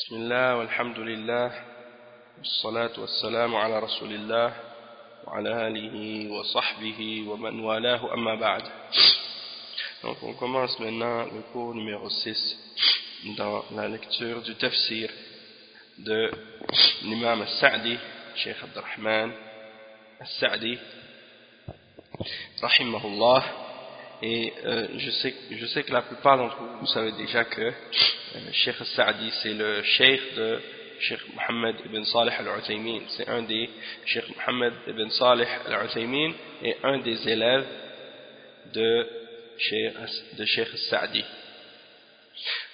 بسم الله والحمد لله والصلاة والسلام على رسول الله وعلى آله وصحبه ومن والاه أما بعد Donc on commence maintenant le cours numéro 6 dans la lecture du tafsir de l'imam al-Sa'di, Cheikh Abdurrahman al-Sa'di, rahimahullah. Et euh, je, sais, je sais que la plupart d'entre vous, vous savez déjà que euh, Cheikh al-Sa'di, c'est le Cheikh de Cheikh Mohammed ibn Salih al-Uthaymin. C'est un des Cheikh Mohammed ibn Salih al-Uthaymin et un des élèves de Cheikh, de Cheikh al-Sa'di.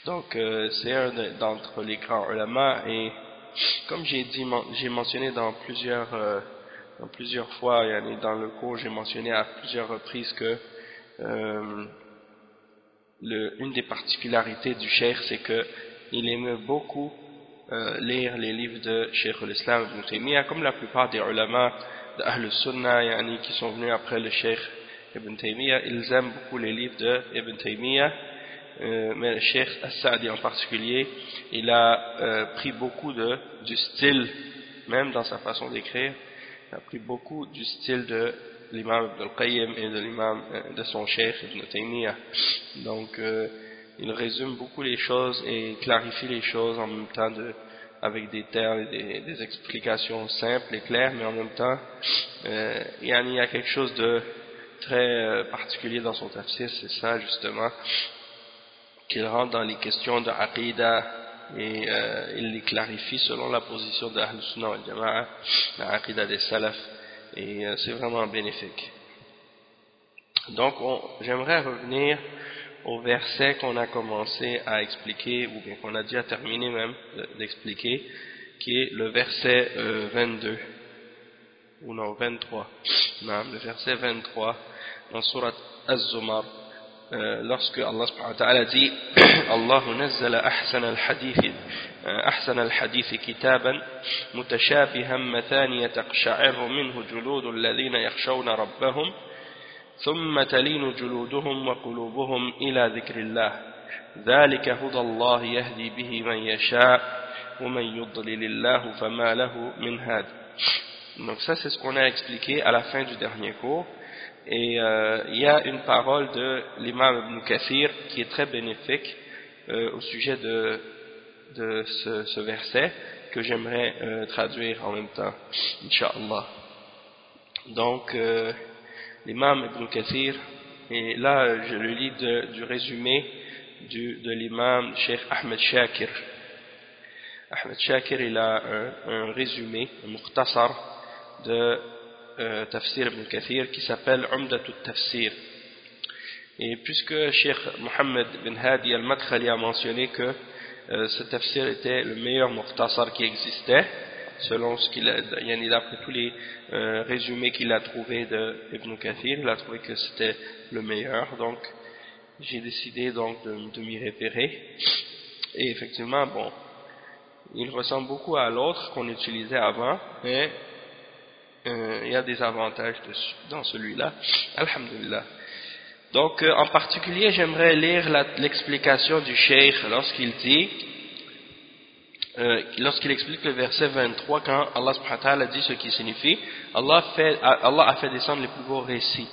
Donc, euh, c'est un d'entre les grands ulama et comme j'ai dit, j'ai mentionné dans plusieurs, euh, dans plusieurs fois, dans le cours, j'ai mentionné à plusieurs reprises que euh, une des particularités du cheikh, c'est qu'il aimait beaucoup euh, lire les livres de Cheikh l'Islam ibn Taymiyyah, comme la plupart des ulama de Ahl Sunnah yani, qui sont venus après le Cheikh Ibn Taymiyyah, ils aiment beaucoup les livres de Ibn Taymiyyah, euh, mais le Cheikh As-Sa'di en particulier, il a pris beaucoup du style, même dans sa façon d'écrire, il a pris beaucoup du style de l'imam Ibn al-Qayyim et de l'imam de son cheikh Ibn Taymiyyah. Donc, euh, il résume beaucoup les choses et clarifie les choses en même temps de, avec des termes et des, explications simples et claires, mais en même temps, euh, il y a quelque chose de très euh, particulier dans son tafsir, c'est ça justement, qu'il rentre dans les questions de Aqidah et euh, il les clarifie selon la position de Ahl Sunnah al Jama'a, la Aqidah des Salaf et euh, c'est vraiment bénéfique. Donc j'aimerais revenir au verset qu'on a commencé à expliquer, ou bien qu'on a déjà terminé même d'expliquer, qui est le verset euh, 22, ou non 23, non, le verset 23 dans Surat Az-Zumar, euh, lorsque Allah subhanahu wa ta'ala dit Allah nazzala ahsana al-hadith أحسن الحديث كتابا متشابها مثانية تقشعر منه جلود الذين يخشون ربهم ثم تلين جلودهم وقلوبهم إلى ذكر الله. ذلك هدى الله يهدي به من يشاء ومن يضلل الله فما له من هاد. Donc ça c'est ce qu'on a expliqué à la fin du dernier cours. Et euh, il y a une parole de l'imam Ibn Kathir qui est très bénéfique euh, au sujet de de ce, verset que j'aimerais euh, traduire en même temps, Inch'Allah. Donc, euh, l'imam Ibn Kathir, et là je le lis du résumé de l'imam Sheikh Ahmed Shakir. Ahmed Shakir, il a un, résumé, un mukhtasar de euh, Tafsir Ibn Kathir qui s'appelle Umdatut Tafsir. Et puisque Sheikh Mohammed bin Hadi al-Madkhali a mentionné que euh, ce tafsir était le meilleur mukhtasar qui existait, selon ce qu'il a, d'après tous les euh, résumés qu'il a trouvé de Ibn Kathir, il a trouvé que c'était le meilleur, donc j'ai décidé donc de, m'y référer. Et effectivement, bon, il ressemble beaucoup à l'autre qu'on utilisait avant, mais euh, il y a des avantages dans celui-là, alhamdulillah. Donc, euh, en particulier, j'aimerais lire l'explication du cheikh lorsqu'il dit, euh, lorsqu'il explique le verset 23, quand Allah subhanahu dit ce qui signifie, Allah, a fait descendre les plus beaux récits,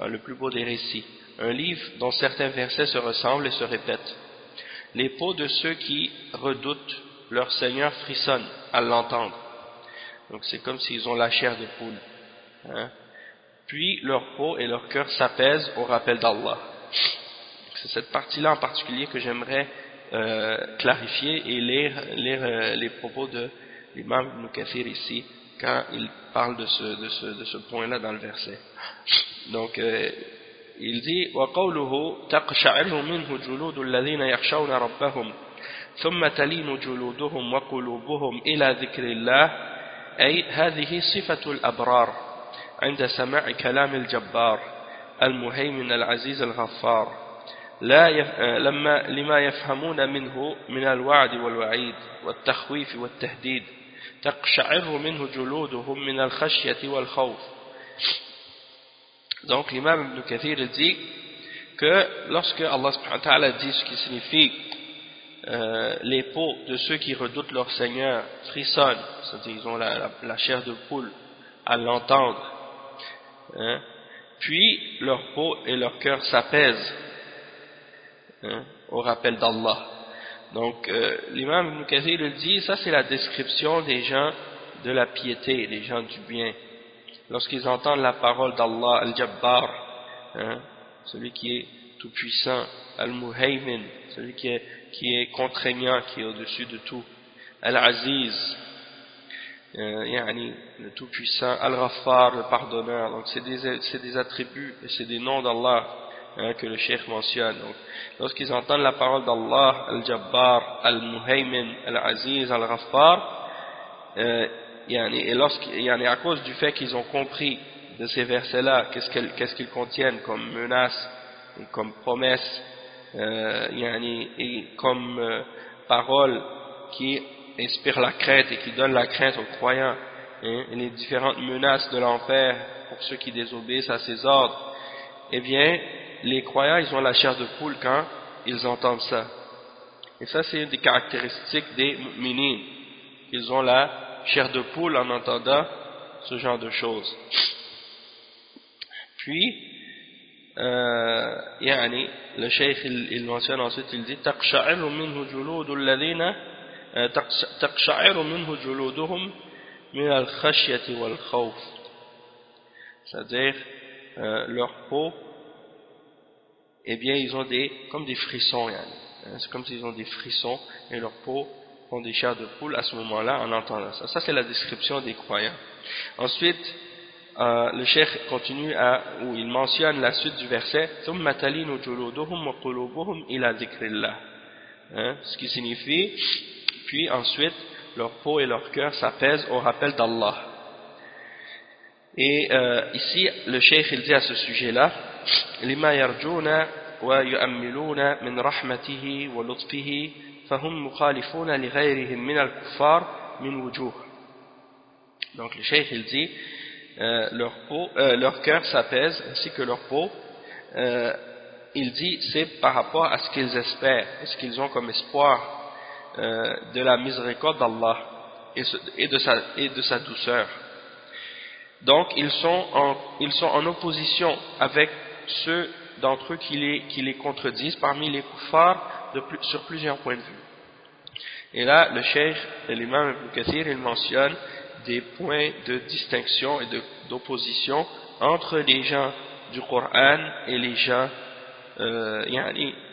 euh, le plus beau des récits, un livre dont certains versets se ressemblent et se répètent. Les peaux de ceux qui redoutent leur Seigneur frissonnent à l'entendre. Donc c'est comme s'ils ont la chair de poule. Hein puis leur peau et leur cœur s'apaisent au rappel d'Allah. C'est cette partie-là en particulier que j'aimerais euh, clarifier et lire, lire euh, les propos de l'imam Ibn Kathir ici, quand il parle de ce, de ce, de ce point-là dans le verset. Donc, euh, il dit وقوله تقشعر منه جلود الذين يخشون ربهم ثم تلين جلودهم وقلوبهم إلى ذكر الله أي هذه صفة الأبرار عند سماع كلام الجبار المهيمن العزيز الغفار لا يف... لما لما يفهمون منه من الوعد والوعيد والتخويف والتهديد تقشعر منه جلودهم من الخشية والخوف Donc l'imam Ibn Kathir dit que lorsque Allah subhanahu wa ta'ala dit ce qui signifie euh, les peaux de ceux qui redoutent leur Seigneur frissonnent, c'est-à-dire ils ont la, chair de poule à l'entendre, hein. puis leur peau et leur cœur s'apaisent hein, au rappel d'Allah. Donc euh, l'imam Ibn le dit, ça c'est la description des gens de la piété, des gens du bien. Lorsqu'ils entendent la parole d'Allah, Al-Jabbar, hein, celui qui est tout-puissant, Al-Muhaymin, celui qui est, qui est contraignant, qui est au-dessus de tout, Al-Aziz, euh, le tout-puissant, Al-Ghaffar, le pardonneur. Donc c'est des, des, attributs et c'est des noms d'Allah hein, que le cheikh mentionne. Lorsqu'ils entendent la parole d'Allah, Al-Jabbar, Al-Muhaymin, Al-Aziz, Al-Ghaffar, euh, et à cause du fait qu'ils ont compris de ces versets-là, qu'est-ce qu'ils contiennent comme menaces comme promesses, euh, et comme euh, paroles qui inspirent la crainte et qui donnent la crainte aux croyants, hein, et les différentes menaces de l'enfer pour ceux qui désobéissent à ses ordres, eh bien, les croyants, ils ont la chair de poule quand ils entendent ça. Et ça, c'est une des caractéristiques des mu'minin. Ils ont la chair de poule en entendant ce genre de choses. Puis, euh, يعني, le cheikh il, il mentionne ensuite, il dit تقشعر منه جلود الذين تقشعر منه جلودهم من الخشية والخوف c'est-à-dire euh, leur peau eh bien ils ont des comme des frissons يعني. c'est comme s'ils ont des frissons et leur peau ont des chairs de poule à ce moment-là en entendant ça. Ça c'est la description des croyants. Ensuite, euh, le cheikh continue à, où il mentionne la suite du verset hein, ce qui signifie puis ensuite leur peau et leur cœur s'apaisent au rappel d'Allah et euh, ici le cheikh il dit à ce sujet là لما يرجون ويؤملون من رحمته ولطفه فهم مخالفون لغيرهم من الكفار من وجوه donc le cheikh il dit euh, leur, peau, euh, leur cœur s'apaise ainsi que leur peau euh, il dit c'est par rapport à ce qu'ils espèrent ce qu'ils ont comme espoir de la miséricorde d'Allah et, de sa, douceur. Donc ils sont en, opposition avec ceux d'entre eux qui les, contredisent parmi les kuffars sur plusieurs points de vue. Et là le cheikh l'imam Ibn Kathir il mentionne des points de distinction et d'opposition entre les gens du Coran et les gens euh,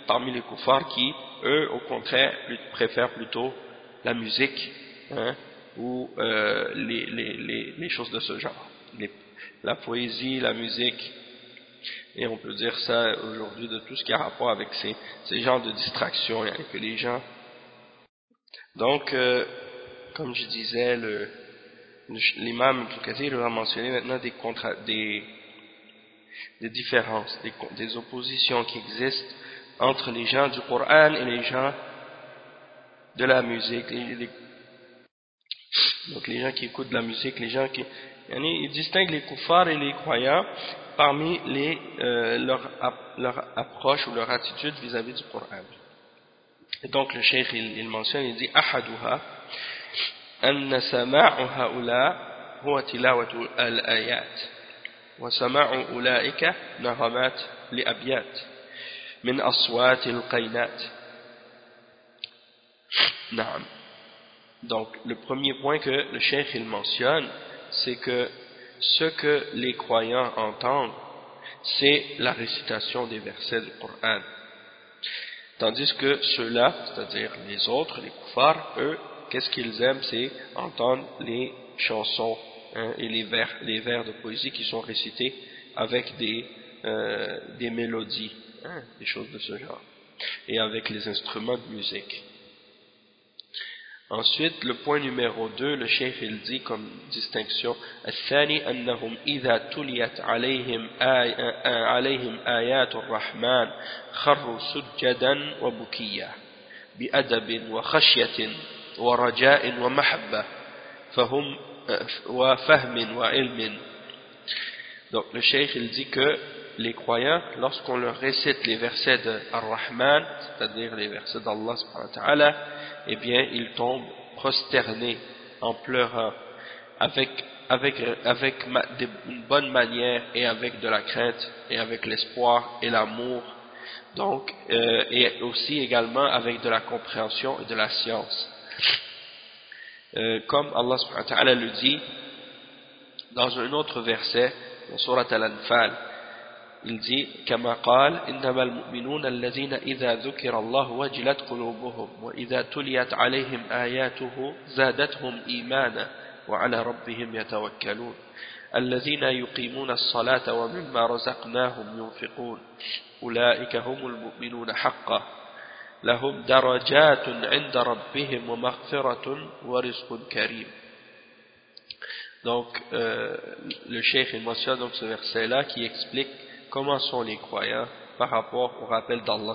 parmi les kuffars qui, eux, au contraire, préfèrent plutôt la musique hein, ou euh, les, choses de ce genre. la poésie, la musique, et on peut dire ça aujourd'hui de tout ce qui a rapport avec ces, ces genres de distractions hein, que les gens... Donc, euh, comme je disais, l'imam Ibn va mentionner maintenant des, des, des différences, des, oppositions qui existent entre les gens du Coran et les gens de la musique. donc les gens qui écoutent de la musique, les gens qui... Ils distinguent les kuffars et les croyants parmi les, euh, leur, leur, approche ou leur attitude vis-à-vis du Coran. Et donc le cheikh il, il mentionne, il dit « Ahaduha » أن سماع هؤلاء هو تلاوة الآيات وسماع أولئك نغمات لأبيات من أصوات القينات نعم donc le premier point que le cheikh il mentionne c'est que ce que les croyants entendent c'est la récitation des versets du Coran tandis que ceux-là c'est-à-dire les autres, les kuffars eux qu'est-ce qu'ils aiment C'est entendre les chansons hein, et les vers, les vers de poésie qui sont récités avec des, euh, des mélodies, hein, des choses de ce genre, et avec les instruments de musique. Ensuite, le point numéro 2, le cheikh il dit comme distinction الثاني أنهم إذا تليت عليهم, آي عليهم آيات الرحمن خروا سجدا وبكيا بأدب وخشية ورجاء ومحبة فهم وفهم وعلم donc le cheikh il dit que les croyants, lorsqu'on leur récite les versets de Ar-Rahman, c'est-à-dire les versets d'Allah, eh bien, ils tombent prosternés en pleurant, avec, avec, avec une bonne manière et avec de la crainte et avec l'espoir et l'amour, donc, euh, et aussi également avec de la compréhension et de la science. Euh, comme Allah subhanahu wa ta'ala le dit dans un autre verset, dans Surat Al-Anfal, il dit كما قال إنما المؤمنون الذين إذا ذكر الله وجلت قلوبهم وإذا تليت عليهم آياته زادتهم إيمانا وعلى ربهم يتوكلون. الذين يقيمون الصلاة ومما رزقناهم ينفقون. أولئك هم المؤمنون حقا. لهم درجات عند ربهم ومغفرة ورزق كريم. Donc, euh, le cheikh mentionne donc ce verset-là qui explique comment sont les croyants par rapport au rappel d'Allah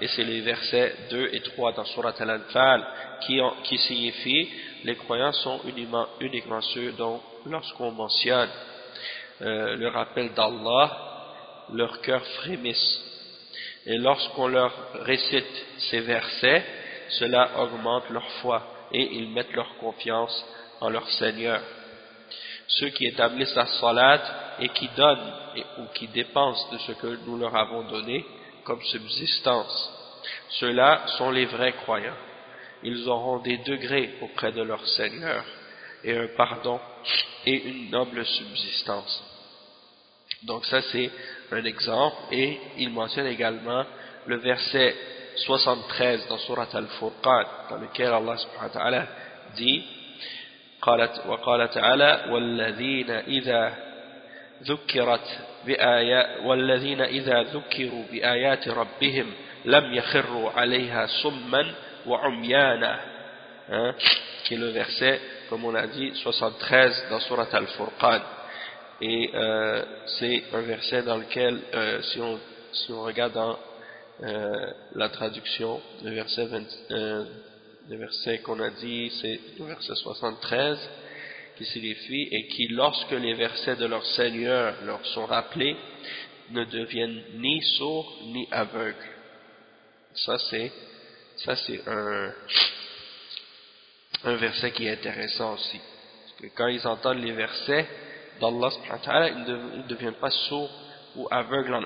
et c'est les versets 2 et 3 dans Surat Al-Anfal qui, qui signifient les croyants sont uniquement, uniquement ceux dont lorsqu'on mentionne euh, le rappel d'Allah leur cœur frémisse. Et lorsqu'on leur récite ces versets cela augmente leur foi et ils mettent leur confiance en leur Seigneur ceux qui établissent la salat et qui donnent ou qui dépensent de ce que nous leur avons donné comme subsistance. Ceux-là sont les vrais croyants. Ils auront des degrés auprès de leur Seigneur et un pardon et une noble subsistance. Donc ça c'est un exemple et il mentionne également le verset 73 dans Surat Al-Furqan dans lequel Allah subhanahu wa ta'ala dit قالت وقال تعالى والذين إذا ذكرت بآيات والذين إذا ذكروا بآيات ربهم لم يخروا عليها سما وعميانا qui est le verset comme on a dit 73 dans Surat Al-Furqan et euh, c'est un verset dans lequel euh, si, on, si on regarde dans euh, la traduction le verset 20, euh, le verset qu'on a dit, c'est le verset 73, qui signifie et qui, lorsque les versets de leur Seigneur leur sont rappelés, ne deviennent ni sourds ni aveugles. Ça, c'est, un, un verset qui est intéressant aussi. Parce que quand ils entendent les versets d'Allah, ils ne deviennent pas sourds ou aveugles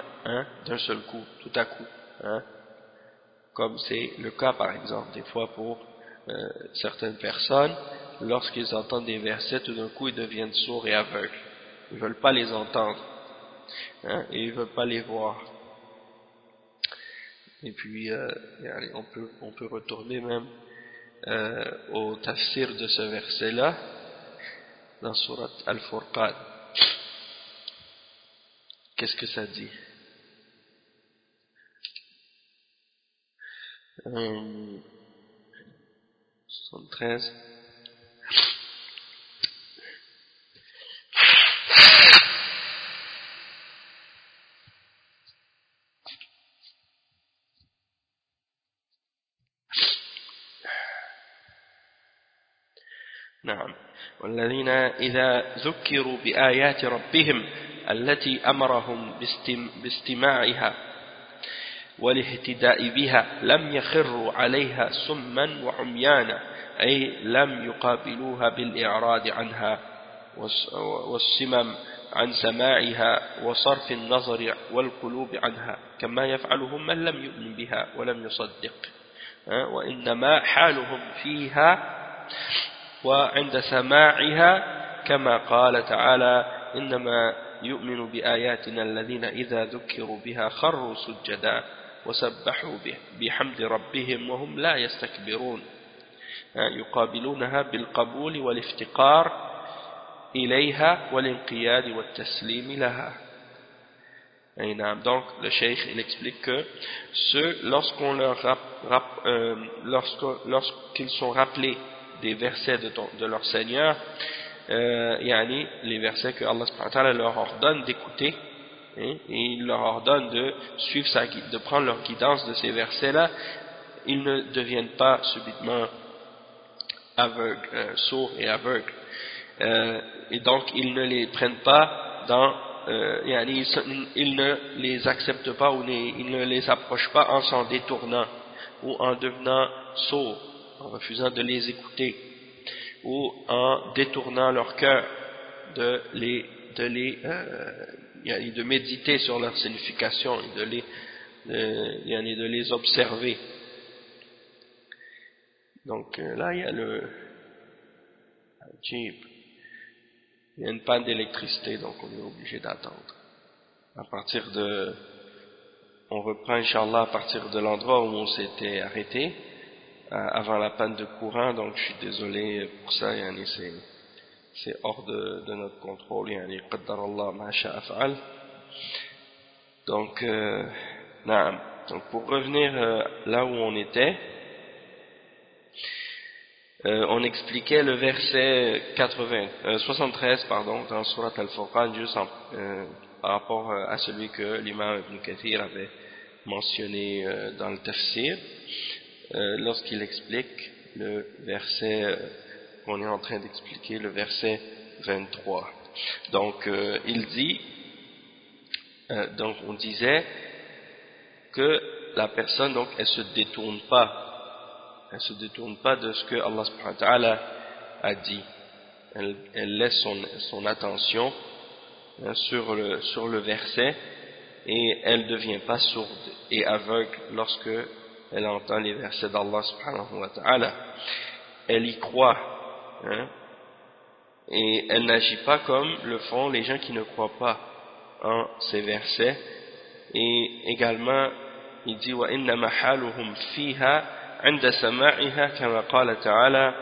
d'un seul coup, tout à coup. Hein. Comme c'est le cas, par exemple, des fois pour euh, certaines personnes, lorsqu'ils entendent des versets, tout d'un coup ils deviennent sourds et aveugles. Ils ne veulent pas les entendre. Hein, et ils ne veulent pas les voir. Et puis, euh, on, peut, on peut retourner même euh, au tafsir de ce verset-là, dans Surat Al-Furqan. Qu'est-ce que ça dit? 73 نعم. والذين إذا ذكروا بآيات ربهم التي أمرهم باستماعها والاهتداء بها لم يخروا عليها سما وعميانا أي لم يقابلوها بالإعراض عنها والسمم عن سماعها وصرف النظر والقلوب عنها كما يفعلهم من لم يؤمن بها ولم يصدق. وإنما حالهم فيها وعند سماعها كما قال تعالى إنما يؤمن بآياتنا الذين إذا ذكروا بها خروا سجدا. وسبحوا بحمد ربهم وهم لا يستكبرون يقابلونها بالقبول والافتقار إليها والانقياد والتسليم لها donc le cheikh il explique que ceux lorsqu'on leur euh, lorsqu'ils sont rappelés des versets de, ton, de leur Seigneur euh, yani les versets que Allah leur ordonne d'écouter et il leur ordonne de suivre sa, de prendre leur guidance de ces versets là ils ne deviennent pas subitement aveugles, euh, sourds et aveugles. Euh, et donc ils ne les prennent pas dans euh, il, ne les accepte pas ou il ne les approche pas en s'en détournant ou en devenant sourd, en refusant de les écouter ou en détournant leur cœur de les de les euh, de méditer sur leur signification et de les de, de les observer. Donc euh, là il y a le Jeep. Il y a une panne d'électricité, donc on est obligé d'attendre. À partir de, on reprend Inch'Allah à partir de l'endroit où on s'était arrêté, euh, avant la panne de courant, donc je suis désolé pour ça, c'est hors de, notre contrôle, donc, euh, donc pour revenir euh, là où on était, euh, on expliquait le verset 80, 73 euh, pardon, dans Surat Al-Furqan juste par rapport à celui que l'imam Ibn Kathir avait mentionné dans le tafsir. Lorsqu'il explique le verset qu'on est en train d'expliquer, le verset 23. Donc il dit, donc on disait que la personne donc elle se détourne pas elle se détourne pas de ce que Allah subhanahu wa ta'ala a dit. Elle, laisse son, attention hein, sur, le, sur le verset et elle ne devient pas sourde et aveugle lorsque elle entend les versets d'Allah subhanahu wa ta'ala. Elle y croit hein, et elle n'agit pas comme le font les gens qui ne croient pas en ces versets et également il dit wa inna mahaluhum fiha عند سماعها كما قال تعالى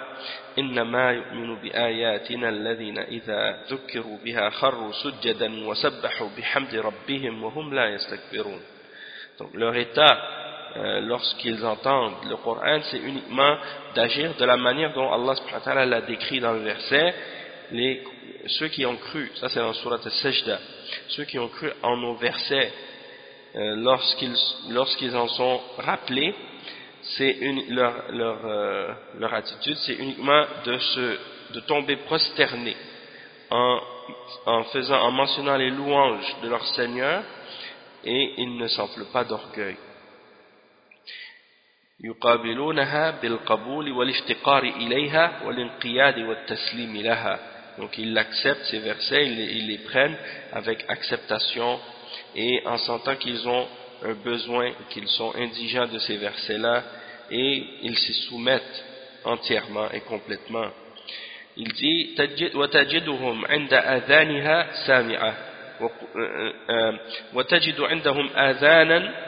إنما يؤمن بآياتنا الذين إذا ذكروا بها خروا سجدا وسبحوا بحمد ربهم وهم لا يستكبرون donc leur état euh, lorsqu'ils entendent le Coran c'est uniquement d'agir de la manière dont Allah subhanahu l'a décrit dans le verset les, ceux qui ont cru ça c'est dans surat al-Sajda ceux qui ont cru en nos versets euh, lorsqu'ils lorsqu'ils en sont rappelés c'est leur, leur, euh, leur, attitude, c'est uniquement de, se, de tomber prosterné en, en, faisant, en mentionnant les louanges de leur Seigneur et ils ne s'enflent pas d'orgueil. donc ils l'acceptent ces versets ils, ils les prennent avec acceptation et en sentant qu'ils ont un besoin, qu'ils sont indigents de ces versets-là, et ils s'y soumettent entièrement et complètement. Il dit وتجدهم عند آذانها سامعة وتجد عندهم آذانا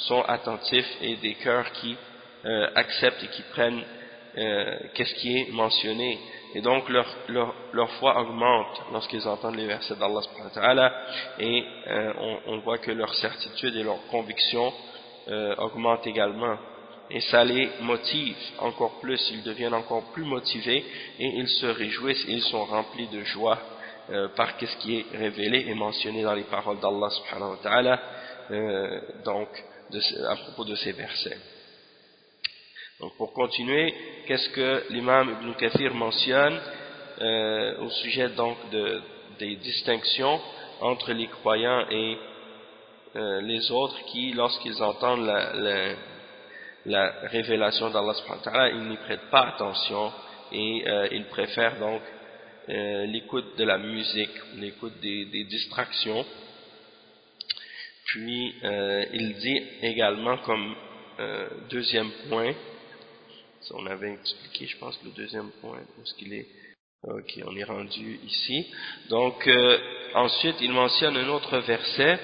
sont attentifs, et des cœurs qui euh, acceptent et qui prennent euh, qu'est-ce qui est mentionné. Et donc, leur, leur, leur foi augmente lorsqu'ils entendent les versets d'Allah, et euh, on, on, voit que leur certitude et leur conviction augmentent également. Et ça les motive encore plus, ils deviennent encore plus motivés et ils se réjouissent et ils sont remplis de joie euh, par ce qui est révélé et mentionné dans les paroles d'Allah subhanahu wa ta'ala. Euh, à propos de ces versets. Donc pour continuer, qu'est-ce que l'imam Ibn Kathir mentionne euh, au sujet donc de, des distinctions entre les croyants et les autres qui, lorsqu'ils entendent la, la la révélation d'Allah subhanahu il n'y prête pas attention et euh, il préfère donc euh, l'écoute de la musique, l'écoute des, distractions. Puis euh, il dit également comme deuxième point, on avait expliqué je pense le deuxième point, où est-ce qu'il est Ok, on est rendu ici. Donc, euh, ensuite, il mentionne un autre verset.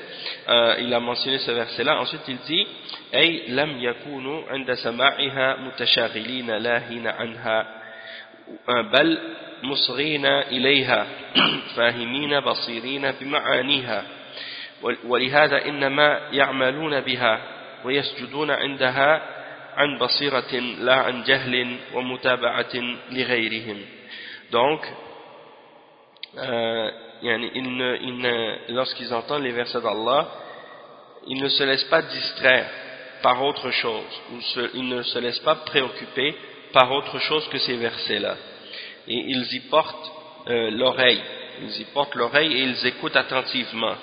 Euh, il a mentionné ce verset-là. Ensuite, il dit أي لم يكونوا عند سماعها متشاغلين لاهين عنها بل مصغين إليها فاهمين بصيرين بمعانيها ولهذا إنما يعملون بها ويسجدون عندها عن بصيرة لا عن جهل ومتابعة لغيرهم donc euh, lorsqu'ils entendent les versets d'Allah ils ne se laissent pas distraire par autre chose ils ne se laissent pas préoccuper par autre chose que ces versets là et ils y portent euh, l'oreille ils y portent l'oreille et ils écoutent attentivement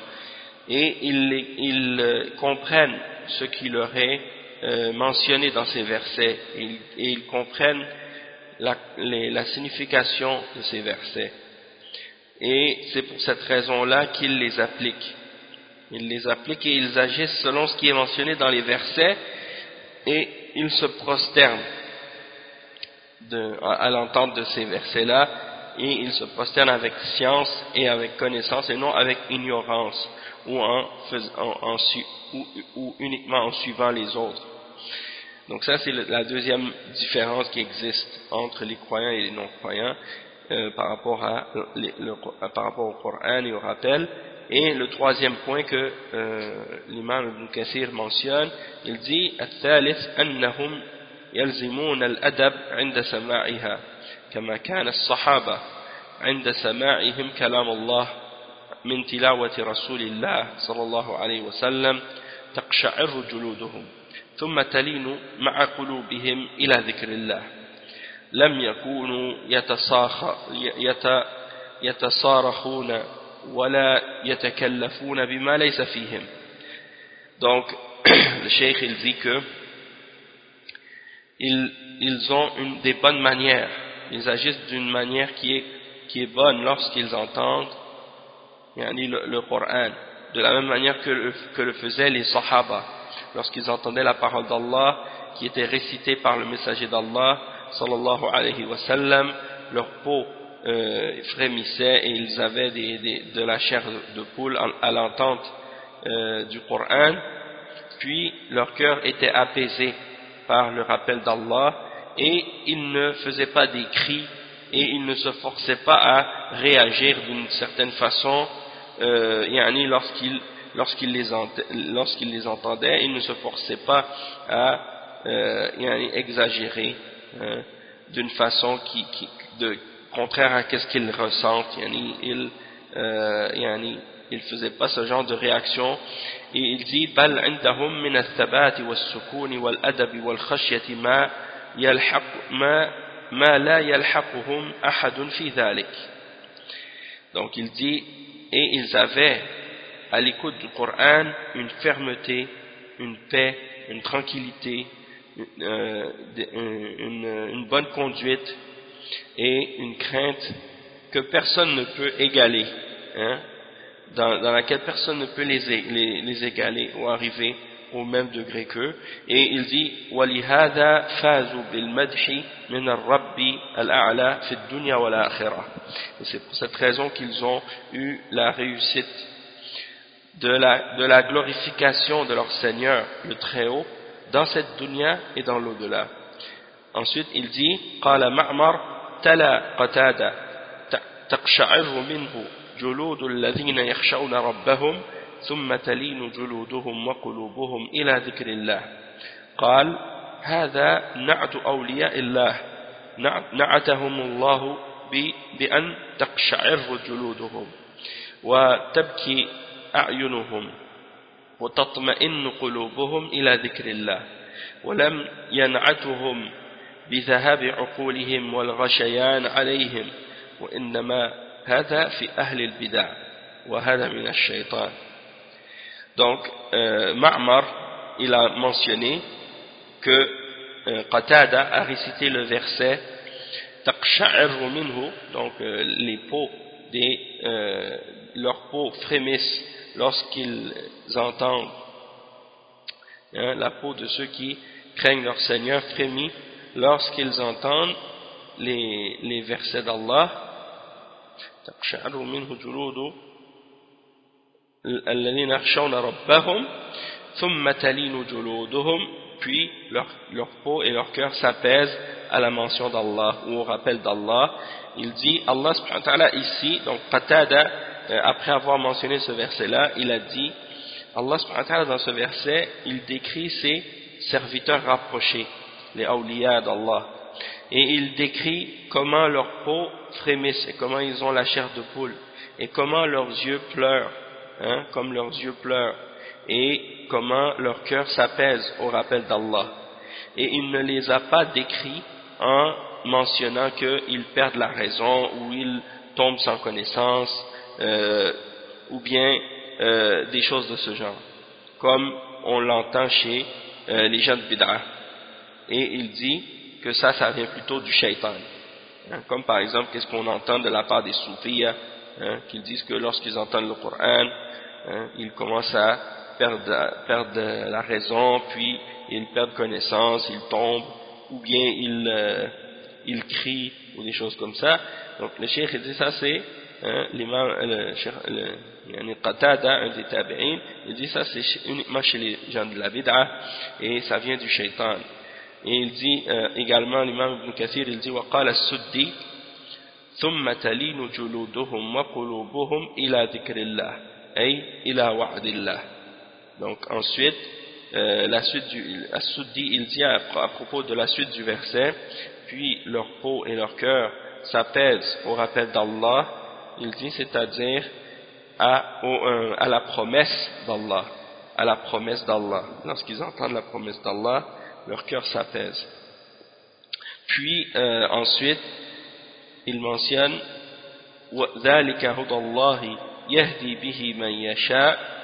et ils, euh, comprennent ce qui leur est euh, mentionné dans ces versets. Et, ils comprennent la, signification de ces versets. Et c'est pour cette raison-là qu'ils les appliquent. Ils les appliquent et ils agissent selon ce qui est mentionné dans les versets et ils se prosternent à l'entente de ces versets-là et ils se prosternent avec science et avec connaissance et non avec ignorance ou, en, en, ou, uniquement en suivant les autres. Donc ça c'est la deuxième différence qui existe entre les croyants et les non-croyants euh, par, rapport à, le, par rapport au Coran et au rappel. Et le troisième point que euh, l'imam Ibn Kassir mentionne, il dit الثالث أنهم يلزمون الأدب عند سماعها كما كان الصحابة عند سماعهم كلام الله من تلاوة رسول الله صلى الله عليه وسلم تقشعر جلودهم ثم تلين مع قلوبهم إلى ذكر الله. لم يكونوا يتصارخون ولا يتكلفون بما ليس فيهم. Donc le cheikh il dit que ils, ils ont une, des bonnes manières ils agissent d'une manière qui est, qui est bonne lorsqu'ils entendent le, le Coran, de la même manière que le, que le faisaient les Sahaba, lorsqu'ils entendaient la parole d'Allah qui était récitée par le messager d'Allah, sallallahu alayhi wa sallam, leur peau euh, frémissait et ils avaient de la chair de poule à l'entente euh, du Coran, puis leur cœur était apaisé par le rappel d'Allah et il ne faisait pas des cris et il ne se forçait pas à réagir d'une certaine façon euh, lorsqu'il lorsqu'il les, lorsqu les entendait il ne se forçait pas à euh, exagérer euh, d'une façon qui, de, contraire à ce qu'il ressent yani il euh, yani, il faisait pas ce genre de réaction. Et il dit يلحق ما ما لا يلحقهم أحد في ذلك donc il dit et ils avaient à l'écoute du Coran une fermeté, une paix, une tranquillité, euh, une, bonne conduite et une crainte que personne ne peut égaler, hein, dans, laquelle personne ne peut les, les, égaler ou arriver au même degré qu'eux. Et il dit وَلِهَذَا فَازُوا بِالْمَدْحِ مِنَ الرَّبِّ الْأَعْلَى فِي الدُّنْيَا وَالْآخِرَةِ c'est pour cette raison qu'ils ont eu la réussite de la, de la glorification de leur Seigneur, le Très-Haut, dans cette dunya et dans l'au-delà. Ensuite, il dit قال معمر تلا قتادة تقشعر منه جلود الذين يخشون ربهم ثم تلين جلودهم وقلوبهم إلى ذكر الله. قال هذا نعت أولياء الله. نعتهم الله بأن تقشعر جلودهم وتبكي أعينهم وتطمئن قلوبهم إلى ذكر الله. ولم ينعتهم بذهاب عقولهم والغشيان عليهم وإنما هذا في أهل البدع وهذا من الشيطان. Donc, euh, Ma'mar, il a mentionné que euh, Qatada a récité le verset taqsha'ru minhu, donc euh, les peaux des euh, leurs peaux frémissent lorsqu'ils entendent hein, la peau de ceux qui craignent leur Seigneur frémit lorsqu'ils entendent les, les versets d'Allah. Taqsha'ru minhu juludu الذين يخشون ربهم ثم تلين جلودهم puis leur, leur peau et leur cœur s'apaisent à la mention d'Allah ou au rappel d'Allah il dit Allah subhanahu wa ta'ala ici donc Qatada euh, après avoir mentionné ce verset-là, il a dit, Allah subhanahu wa ta'ala dans ce verset, il décrit ses serviteurs rapprochés, les awliya d'Allah. Et il décrit comment leur peau frémissent et comment ils ont la chair de poule et comment leurs yeux pleurent, hein, comme leurs yeux pleurent et comment leur cœur s'apaise au rappel d'Allah. Et il ne les a pas décrits en mentionnant qu'ils perdent la raison ou ils tombent sans connaissance euh, ou bien euh, des choses de ce genre, comme on l'entend chez euh, les gens de Bid'ah. Et il dit que ça, ça vient plutôt du shaitan. Hein, comme par exemple, qu'est-ce qu'on entend de la part des soufis, Hein, qu'ils disent que lorsqu'ils entendent le Coran, hein, ils commencent à perdre, perdre, la raison, puis ils perdent connaissance, ils tombent, ou bien ils, euh, ils crient, ou des choses comme ça. Donc le cheikh dit ça c'est l'imam, le, le Qatada, un des il dit ça c'est uniquement chez les gens de la bid'a, et ça vient du shaitan. Et il dit euh, également, l'imam Ibn Kathir, il dit « Wa qala suddi » ثم تلين جلودهم وقلوبهم إلى ذكر الله أي إلى وعد الله donc ensuite, euh, la suite du, il dit à, propos de la suite du verset, puis leur peau et leur cœur s'apaisent au rappel d'Allah, il dit c'est-à-dire à, euh, à, la promesse d'Allah, à la promesse d'Allah. Lorsqu'ils entendent la promesse d'Allah, leur cœur s'apaise. Puis euh, ensuite, il mentionne ذلك هدى الله يهدي به من يشاء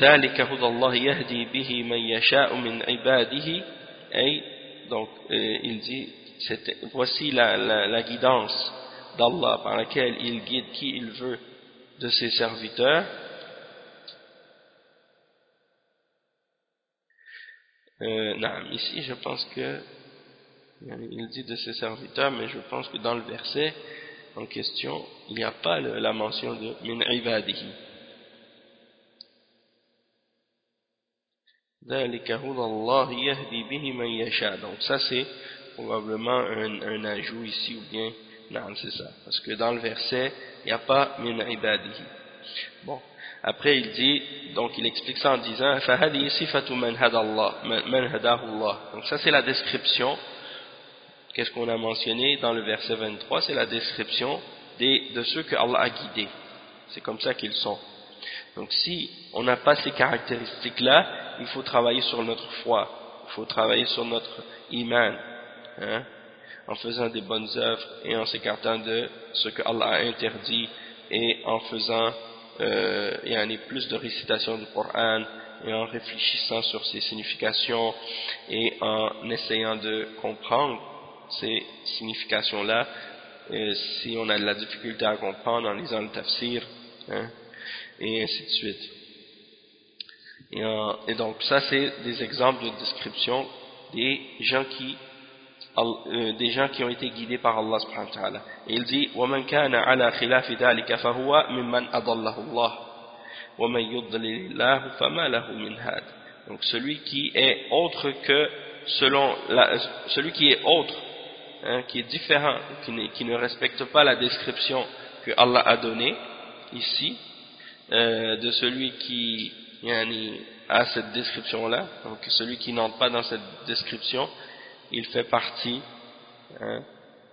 ذلك هدى الله يهدي به من يشاء من عباده أي donc euh, il dit voici la, la, la guidance d'Allah par laquelle il guide qui il veut de ses serviteurs euh, non, ici je pense que il dit de ses serviteurs mais je pense que dans le verset en question il n'y a pas la mention de min donc ça c'est probablement un, ajout ici ou bien non c'est ça. Parce que dans le verset il n'y a pas min bon après il dit donc il explique ça en disant donc ça c'est la description qu'est-ce qu'on a mentionné dans le verset 23 c'est la description des, de ceux que Allah a guidés. C'est comme ça qu'ils sont. Donc si on n'a pas ces caractéristiques-là, il faut travailler sur notre foi, il faut travailler sur notre iman, hein, en faisant des bonnes œuvres et en s'écartant de ce que Allah a interdit et en faisant euh, et en plus de récitation du Coran et en réfléchissant sur ses significations et en essayant de comprendre ces significations-là, si on a de la difficulté à comprendre en lisant le tafsir, hein, et ainsi de suite. Et, euh, et donc ça c'est des exemples de description des gens qui euh, des gens qui ont été guidés par Allah subhanahu wa ta'ala. Et il dit وَمَنْ كَانَ عَلَى خِلَافِ ذَلِكَ فَهُوَ مِمَّنْ أَضَلَّهُ اللَّهُ وَمَنْ يُضْلِلِ اللَّهُ فَمَا لَهُ مِنْ هَادٍ Donc celui qui est autre que selon la, celui qui est autre hein, qui est différent qui, ne respecte pas la description que Allah a donnée ici euh, de celui qui a cette description-là, donc celui qui n'entre pas dans cette description, il fait partie hein,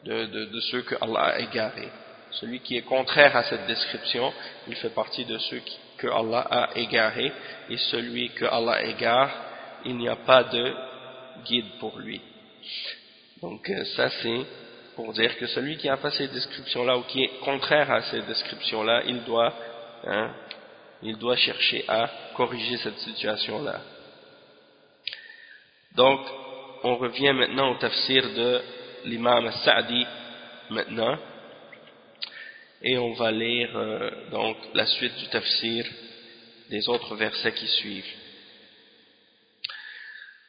de, ceux que Allah a égarés. Celui qui est contraire à cette description, il fait partie de ceux que Allah a égarés, et celui que Allah égare, il n'y a pas de guide pour lui. Donc euh, ça c'est pour dire que celui qui n'a pas ces descriptions-là ou qui est contraire à ces descriptions-là, il doit hein, il doit chercher à corriger cette situation-là. Donc, on revient maintenant au tafsir de l'imam Sa'di maintenant, et on va lire euh, donc la suite du tafsir des autres versets qui suivent.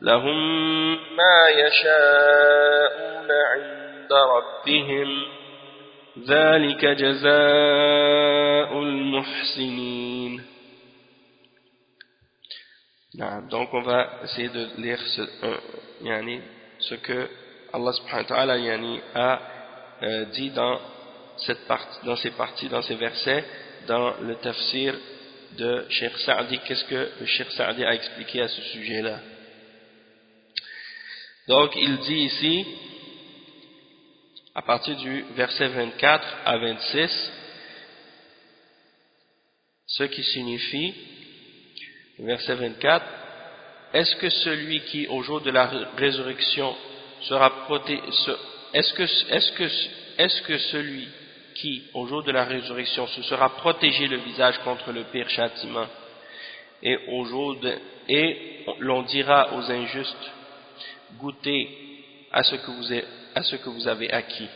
لهم ما يشاءون عند ربهم ذلك جزاء المحسنين Donc on va essayer de lire ce, euh, yani, ce que Allah subhanahu wa ta'ala yani, a euh, dit dans, cette partie, dans ces parties, dans ces versets, dans le tafsir de Sheikh Sa'di. Qu'est-ce que le Sheikh Sa'di a expliqué à ce sujet-là Donc il dit ici, à partir du verset 24 à 26, ce qui signifie verset 24, est-ce que celui qui au jour de la résurrection sera protégé, est-ce que, celui qui au jour de la résurrection se sera protégé le visage contre le pire châtiment et au et l'on dira aux injustes, goûtez à ce que vous, avez, acquis.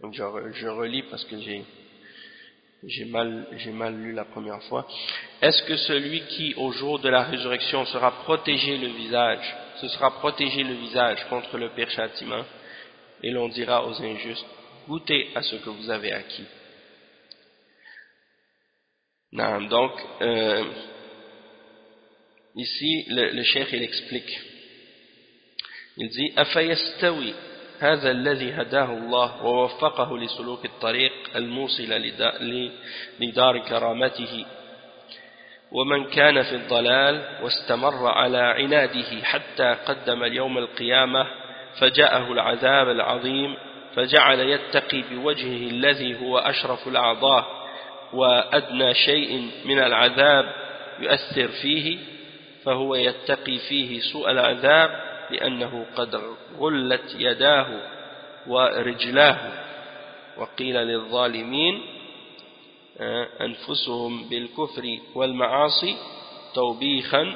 Donc je, relis parce que j'ai mal lu la première fois. Est-ce que celui qui, au jour de la résurrection, sera protégé le visage, ce sera protégé le visage contre le pire châtiment, et l'on dira aux injustes, goûtez à ce que vous avez acquis. Non, donc, euh, ici, le, le cheikh, il explique. Il dit, أَفَيَسْتَوِي هذا الذي هداه الله ووفقه لسلوك الطريق الموصل لدار كرامته ومن كان في الضلال واستمر على عناده حتى قدم اليوم القيامة فجاءه العذاب العظيم فجعل يتقي بوجهه الذي هو أشرف الأعضاء وأدنى شيء من العذاب يؤثر فيه فهو يتقي فيه سوء العذاب لأنه قد غلت يداه ورجلاه. وقيل للظالمين أنفسهم بالكفر والمعاصي توبيخا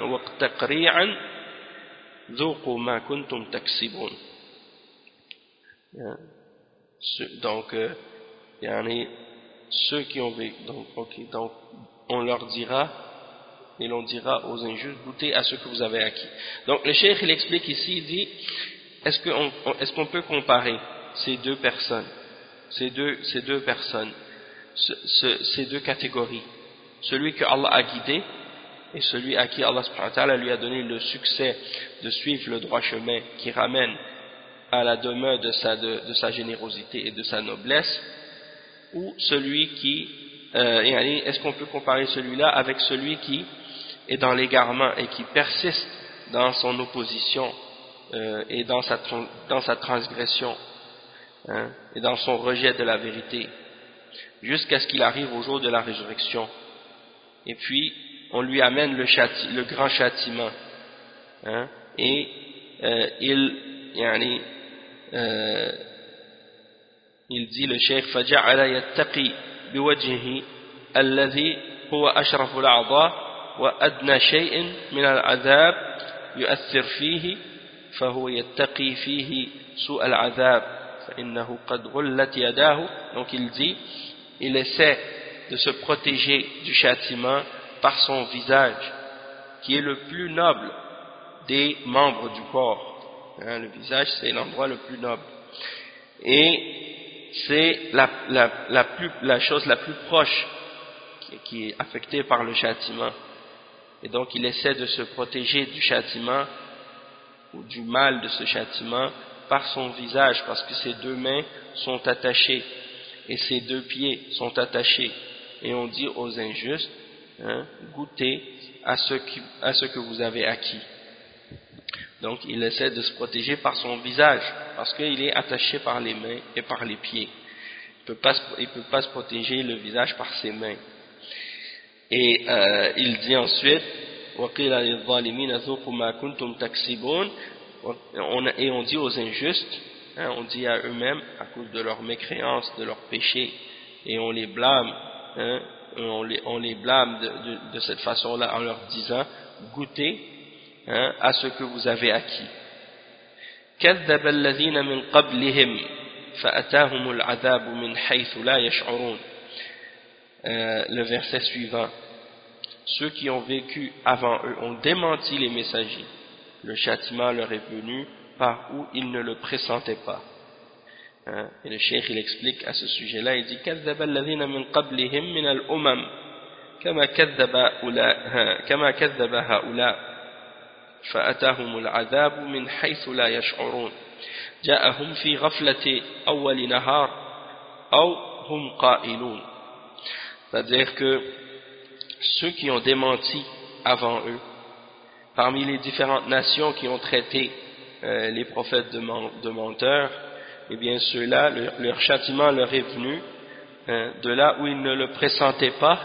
وتقريعا, ذوقوا ما كنتم تكسبون. Donc يعني ceux qui ont donc, okay, donc on leur dira et l'on dira aux injustes, goûtez à ce que vous avez acquis. Donc le cheikh il explique ici, il dit, est-ce qu'on peut comparer ces deux personnes, ces deux, personnes, ces deux catégories, celui que Allah a guidé et celui à qui Allah lui a donné le succès de suivre le droit chemin qui ramène à la demeure de sa, de, sa générosité et de sa noblesse, ou celui qui, euh, est-ce qu'on peut comparer celui-là avec celui qui est dans l'égarement et qui persiste dans son opposition euh, et dans sa, dans sa transgression hein, et dans son rejet de la vérité jusqu'à ce qu'il arrive au jour de la résurrection et puis on lui amène le, le grand châtiment hein, et euh, il yani, euh, il dit le cheikh فجعل يتقي بوجهه الذي هو أشرف الأعضاء وأدنى شيء من العذاب يؤثر فيه فهو يتقي فيه سوء العذاب فإنه قد غلت يداه donc il dit il essaie de se protéger du châtiment par son visage qui est le plus noble des membres du corps hein, le visage c'est l'endroit le plus noble et c'est la, la, la, la, chose la plus proche qui, qui, est affectée par le châtiment. Et donc il essaie de se protéger du châtiment ou du mal de ce châtiment par son visage parce que ses deux mains sont attachées et ses deux pieds sont attachés. Et on dit aux injustes, hein, goûtez à ce, qui, à ce que vous avez acquis. Donc il essaie de se protéger par son visage, parce qu'il est attaché par les mains et par les pieds. Il ne peut, pas se protéger le visage par ses mains. Et euh, il dit ensuite, et on dit aux injustes, hein, on dit à eux-mêmes, à cause de leur mécréance, de leur péché, et on les blâme, hein, on, les, on, les, blâme de, de, de cette façon-là en leur disant, goûtez hein, à ce que vous avez acquis. كذب الذين من قبلهم فأتاهم العذاب من حيث لا يشعرون euh, le verset suivant ceux qui ont vécu avant eux ont démenti les messagers le châtiment leur est venu par où ils ne le pressentaient pas hein? et le cheikh il explique à ce sujet là il dit كذب الذين من قبلهم من الأمم كما كذب, كما كذب هؤلاء فأتاهم العذاب من حيث لا يشعرون جاءهم في غفلة أول نهار أو هم قائلون c'est-à-dire que ceux qui ont démenti avant eux parmi les différentes nations qui ont traité euh, les prophètes de, menteurs eh bien ceux-là leur, leur, châtiment leur est venu hein, de là où ils ne le pressentaient pas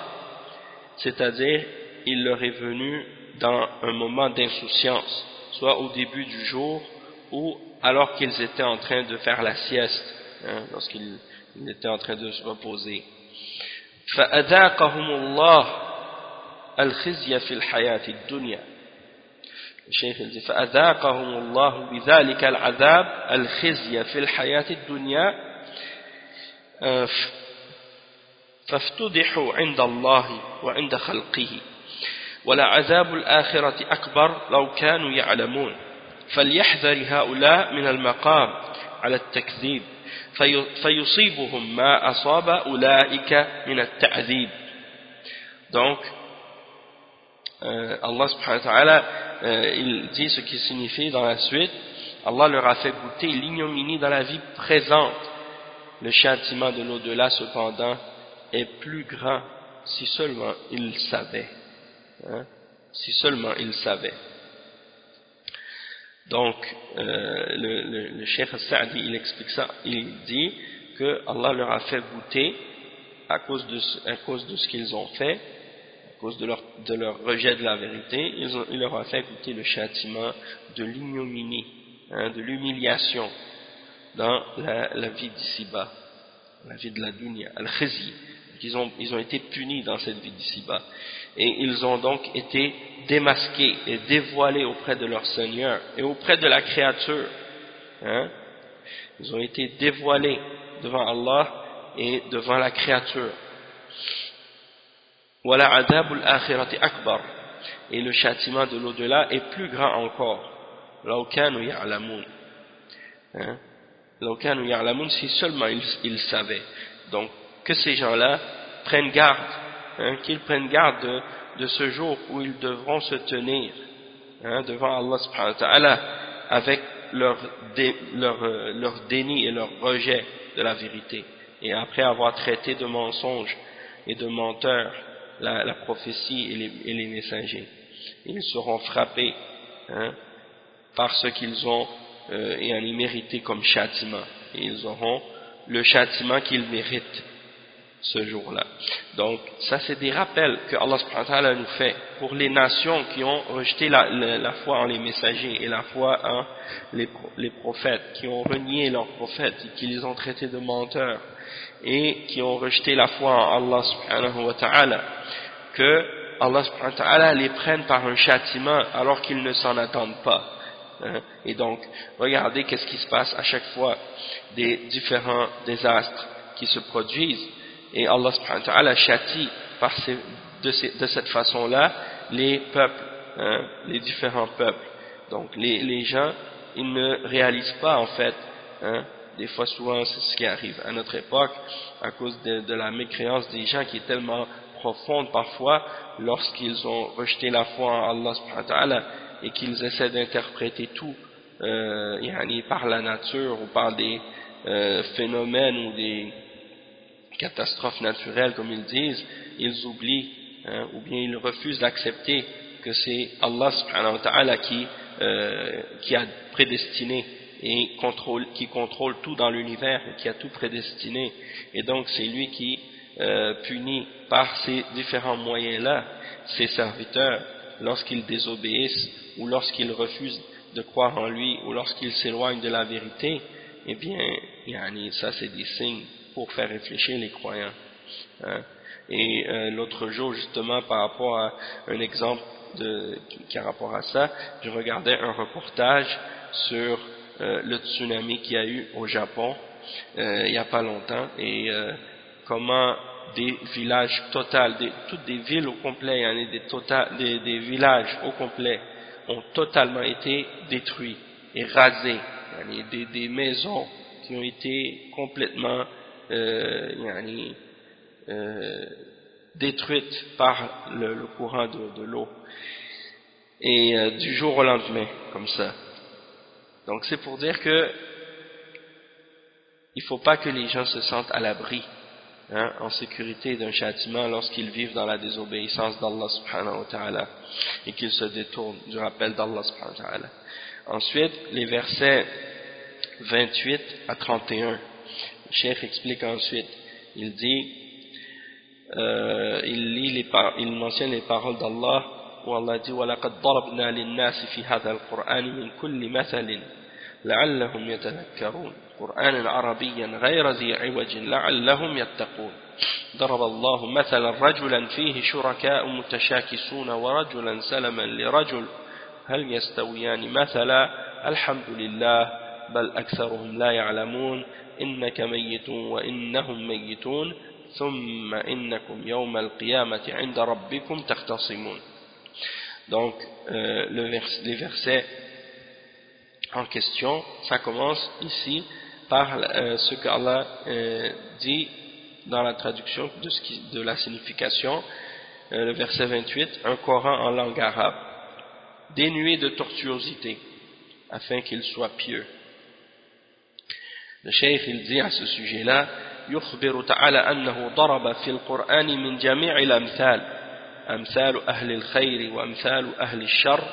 c'est-à-dire il leur est venu dans un moment d'insouciance, soit au début du jour ou alors qu'ils étaient en train de faire la sieste, hein, lorsqu'ils étaient en train de se reposer. فأذاقهم الله الخزي في الحياة الدنيا. الشيخ يقول فأذاقهم الله بذلك العذاب الخزي في الحياة الدنيا. فافتضحوا عند الله وعند خلقه. ولعذاب الآخرة أكبر لو كانوا يعلمون. فليحذر هؤلاء من المقام على التكذيب. فيصيبهم ما أصاب أولئك من التعذيب donc euh, Allah subhanahu wa ta'ala euh, il dit ce qui signifie dans la suite Allah leur a fait goûter l'ignominie dans la vie présente le châtiment de l'au-delà cependant est plus grand si seulement ils savaient Hein, si seulement il savait. Donc, euh, le, le, le Cheikh Sa'di, il explique ça, il dit que Allah leur a fait goûter, à cause de, à cause de ce qu'ils ont fait, à cause de leur, de leur rejet de la vérité, ils ont, il leur a fait goûter le châtiment de l'ignominie, hein, de l'humiliation dans la, la vie d'ici-bas, la vie de la dunya, al-khizi. Ils ont, ils ont été punis dans cette vie d'ici-bas et ils ont donc été démasqués et dévoilés auprès de leur Seigneur et auprès de la créature. Hein? Ils ont été dévoilés devant Allah et devant la créature. Et le châtiment de l'au-delà est plus grand encore. Hein? si seulement ils, ils savaient. Donc, que ces gens-là prennent garde hein, qu'ils prennent garde de, de, ce jour où ils devront se tenir hein, devant Allah subhanahu wa ta'ala avec leur, leur, euh, leur, déni et leur rejet de la vérité. Et après avoir traité de mensonges et de menteurs la, la prophétie et les, et les messagers ils seront frappés hein, par ce qu'ils ont euh, et en mérité comme châtiment. Et ils auront le châtiment qu'ils méritent ce jour-là. Donc, ça c'est des rappels que Allah subhanahu nous fait pour les nations qui ont rejeté la, foi en les messagers et la foi en les, les prophètes, qui ont renié leurs prophètes et qui les ont traités de menteurs et qui ont rejeté la foi en Allah subhanahu wa ta'ala, que Allah subhanahu wa ta'ala les prenne par un châtiment alors qu'ils ne s'en attendent pas. Hein. Et donc, regardez qu'est-ce qui se passe à chaque fois des différents désastres qui se produisent et Allah subhanahu wa ta'ala châtie par de, cette façon-là les peuples, hein, les différents peuples. Donc les, les, gens, ils ne réalisent pas en fait, hein, des fois souvent c'est ce qui arrive à notre époque, à cause de, de, la mécréance des gens qui est tellement profonde parfois, lorsqu'ils ont rejeté la foi en Allah subhanahu wa ta'ala et qu'ils essaient d'interpréter tout euh, par la nature ou par des euh, phénomènes ou des catastrophes naturelles, comme ils disent, ils oublient hein, ou bien ils refusent d'accepter que c'est Allah subhanahu wa ta'ala qui, euh, qui a prédestiné et contrôle, qui contrôle tout dans l'univers, qui a tout prédestiné. Et donc c'est lui qui euh, punit par ces différents moyens-là ses serviteurs lorsqu'ils désobéissent ou lorsqu'ils refusent de croire en lui ou lorsqu'ils s'éloignent de la vérité. Eh bien, ça c'est des signes pour faire réfléchir les croyants. Hein. Et euh, l'autre jour, justement, par rapport à un exemple de, qui, a rapport à ça, je regardais un reportage sur euh, le tsunami qu'il y a eu au Japon euh, il n'y a pas longtemps et comment des villages total, des, toutes des villes au complet, des, total, des, des, villages au complet ont totalement été détruits et rasés, des, des maisons qui ont été complètement euh, euh, détruite par le, courant de, l'eau. Et euh, du jour au lendemain comme ça. Donc c'est pour dire que il faut pas que les gens se sentent à l'abri hein, en sécurité d'un châtiment lorsqu'ils vivent dans la désobéissance d'Allah subhanahu wa ta'ala et qu'ils se détournent du rappel d'Allah subhanahu wa ta'ala. Ensuite les versets 28 à 31 le chef explique ensuite. Il dit, euh, il lit les il mentionne les paroles d'Allah où Allah dit وَلَقَدْ ضَرَبْنَا لِلنَّاسِ فِي هَذَا الْقُرْآنِ مِنْ كُلِّ مَثَلٍ لَعَلَّهُمْ يَتَذَكَّرُونَ قرآنا عربيا غير ذي عوج لعلهم يتقون ضرب الله مثلا رجلا فيه شركاء متشاكسون ورجلا سلما لرجل هل يستويان مثلا الحمد لله بل أكثرهم لا يعلمون إنك ميت وإنهم ميتون ثم إنكم يوم القيامة عند ربكم تختصمون donc euh, le vers, les versets en question ça commence ici par euh, ce qu'Allah euh, dit dans la traduction de, ce qui, de la signification euh, le verset 28 un Coran en langue arabe dénué de tortuosité afin qu'il soit pieux Le cheikh il dit à ce sujet-là يخبر تعالى أنه ضرب في القرآن من جميع الأمثال أمثال أهل الخير وأمثال أهل الشر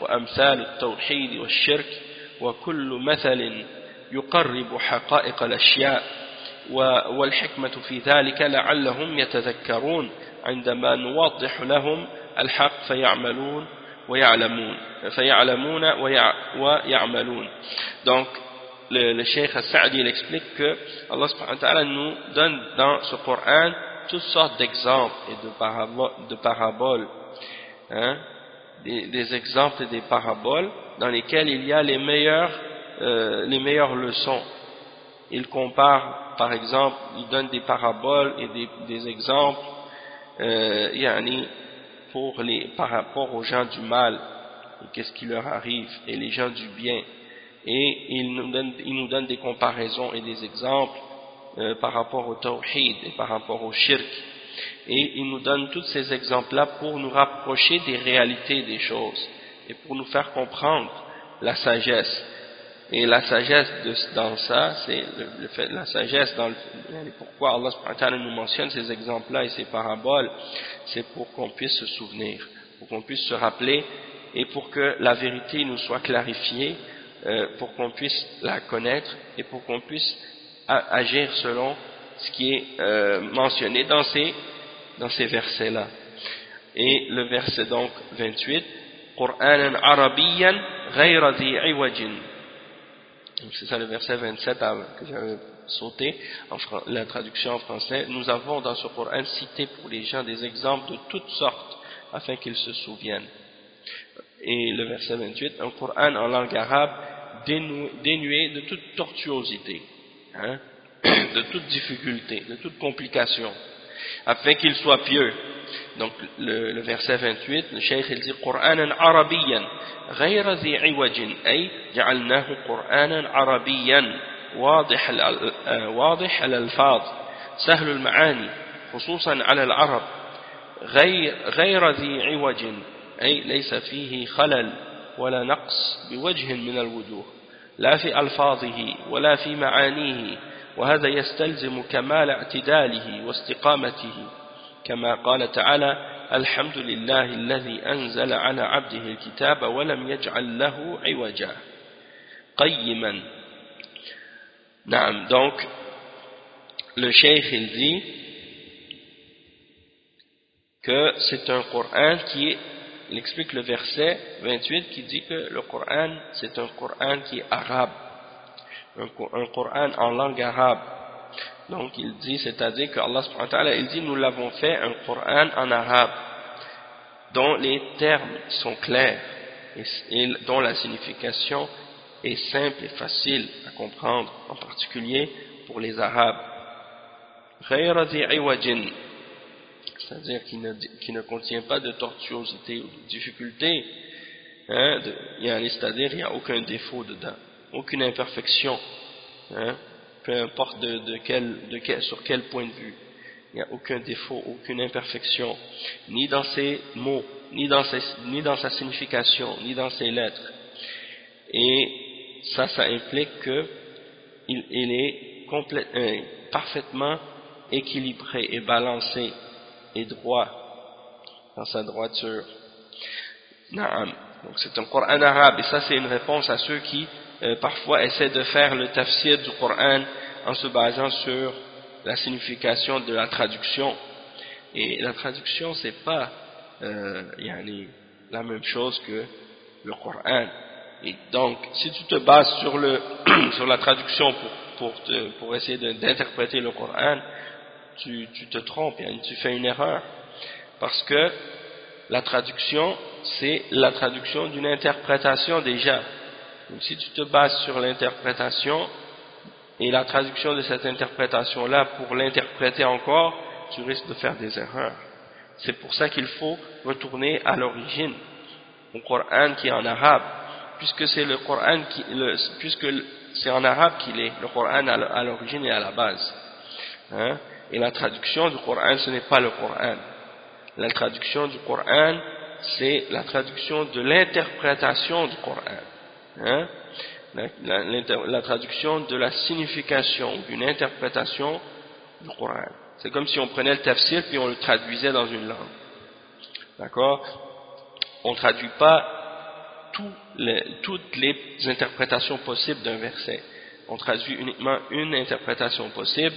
وأمثال التوحيد والشرك وكل مثل يقرب حقائق الأشياء. والحكمة في ذلك لعلهم يتذكرون عندما نوضح لهم الحق فيعملون ويعلمون فيعلمون ويعملون. Donc le, le Cheikh Sa'di il explique que Allah nous donne dans ce Coran toutes sortes d'exemples et de paraboles, hein, des, exemples et des paraboles dans lesquels il y a les meilleures, euh, les meilleures leçons. Il compare, par exemple, il donne des paraboles et des, des exemples euh, yani, pour les, par rapport aux gens du mal et qu'est-ce qui leur arrive et les gens du bien et il nous donne, il nous donne des comparaisons et des exemples euh, par rapport au tawhid et par rapport au shirk. Et il nous donne tous ces exemples-là pour nous rapprocher des réalités des choses et pour nous faire comprendre la sagesse. Et la sagesse de, dans ça c'est le, fait, la sagesse dans le, pourquoi Allah nous mentionne ces exemples-là et ces paraboles c'est pour qu'on puisse se souvenir pour qu'on puisse se rappeler et pour que la vérité nous soit clarifiée, pour qu'on puisse la connaître et pour qu'on puisse agir selon ce qui est euh, mentionné dans ces, dans ces versets-là. Et le verset donc 28, Qur'anan Arabiyan ghayra c'est ça le verset 27 que j'avais sauté, en la traduction en français. Nous avons dans ce Coran cité pour les gens des exemples de toutes sortes, afin qu'ils se souviennent. Et le verset 28, un Coran en langue arabe dénué, de toute tortuosité, hein, de toute difficulté, de toute complication, afin qu'il soit pieux. Donc le, verset 28, le cheikh il dit Qur'anan arabiyan غير ذي عوج أي جعلناه قرآنا عربيا واضح واضح الألفاظ سهل المعاني خصوصا على العرب غير, غير ذي عوج أي ليس فيه خلل ولا نقص بوجه من الوجوه لا في ألفاظه ولا في معانيه وهذا يستلزم كمال اعتداله واستقامته. كما قال تعالى الحمد لله الذي أنزل على عبده الكتاب ولم يجعل له عوجا. قيما. نعم cheikh il dit que c'est un Coran qui est il explique le verset 28 qui dit que le Coran c'est un Coran qui est arabe. Un, Coran en langue arabe. Donc il dit, c'est-à-dire qu'Allah il dit, nous l'avons fait un Coran en arabe, dont les termes sont clairs et, dont la signification est simple et facile à comprendre, en particulier pour les Arabes. C'est-à-dire qui ne, qui ne contient pas de tortuosité ou de difficulté, hein, c'est-à-dire il n'y a aucun défaut dedans, aucune imperfection. Hein, peu importe de, quel, de sur quel point de vue. Il n'y a aucun défaut, aucune imperfection, ni dans ses mots, ni dans, ni dans sa signification, ni dans ses lettres. Et ça, ça implique qu'il il est euh, parfaitement équilibré et balancé et droit dans sa droiture. Donc c'est un Coran arabe et ça c'est une réponse à ceux qui euh, parfois essaie de faire le tafsir du Coran en se basant sur la signification de la traduction. Et la traduction, c'est pas euh, la même chose que le Coran. Et donc, si tu te bases sur, le, sur la traduction pour, pour, pour essayer d'interpréter le Coran, tu, tu te trompes, tu fais une erreur. Parce que la traduction, c'est la traduction d'une interprétation déjà. Donc si tu te bases sur l'interprétation et la traduction de cette interprétation-là pour l'interpréter encore, tu risques de faire des erreurs. C'est pour ça qu'il faut retourner à l'origine, au Coran qui est en arabe, puisque c'est le Coran puisque c'est en arabe qu'il est, le Coran à l'origine et à la base. Hein? Et la traduction du Coran, ce n'est pas le Coran. La traduction du Coran, c'est la traduction de l'interprétation du Coran. Hein, la, traduction de la signification, d'une interprétation du Coran. C'est comme si on prenait le tafsir puis on le traduisait dans une langue. D'accord? On ne traduit pas toutes les interprétations possibles d'un verset. On traduit uniquement une interprétation possible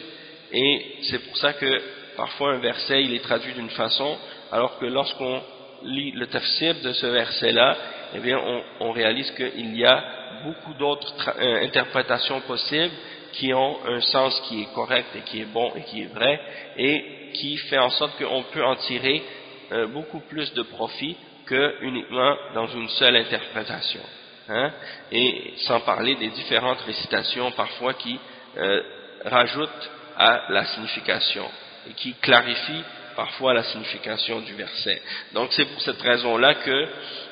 et c'est pour ça que parfois un verset il est traduit d'une façon alors que lorsqu'on lit le tafsir de ce verset-là, eh bien, on, réalise qu'il y a beaucoup d'autres euh, interprétations possibles qui ont un sens qui est correct et qui est bon et qui est vrai et qui fait en sorte qu'on peut en tirer euh, beaucoup plus de profit que uniquement dans une seule interprétation. Hein, et sans parler des différentes récitations parfois qui euh, rajoutent à la signification et qui clarifient parfois la signification du verset. Donc c'est pour cette raison-là qu'il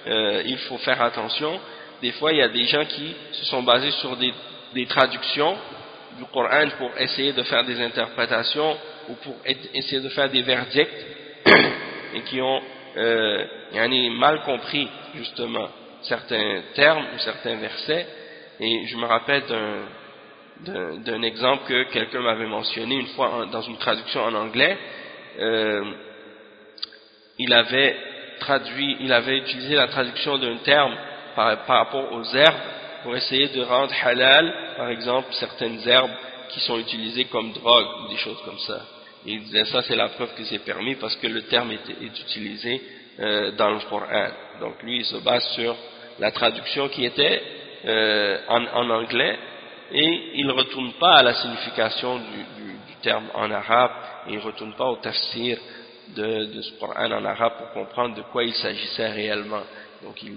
euh, faut faire attention. Des fois, il y a des gens qui se sont basés sur des, traductions du Coran pour essayer de faire des interprétations ou pour essayer de faire des verdicts et qui ont euh, mal compris justement certains termes ou certains versets. Et je me rappelle d'un exemple que quelqu'un m'avait mentionné une fois dans une traduction en anglais euh, il avait traduit, il avait utilisé la traduction d'un terme par, par rapport aux herbes pour essayer de rendre halal, par exemple, certaines herbes qui sont utilisées comme drogue ou des choses comme ça. Il disait ça c'est la preuve que c'est permis parce que le terme est, est utilisé euh, dans le Coran. Donc lui il se base sur la traduction qui était euh, en, en, anglais et il ne retourne pas à la signification du, du, du terme en arabe et il ne retourne pas au tafsir de, de ce Coran en arabe pour comprendre de quoi il s'agissait réellement. Donc il,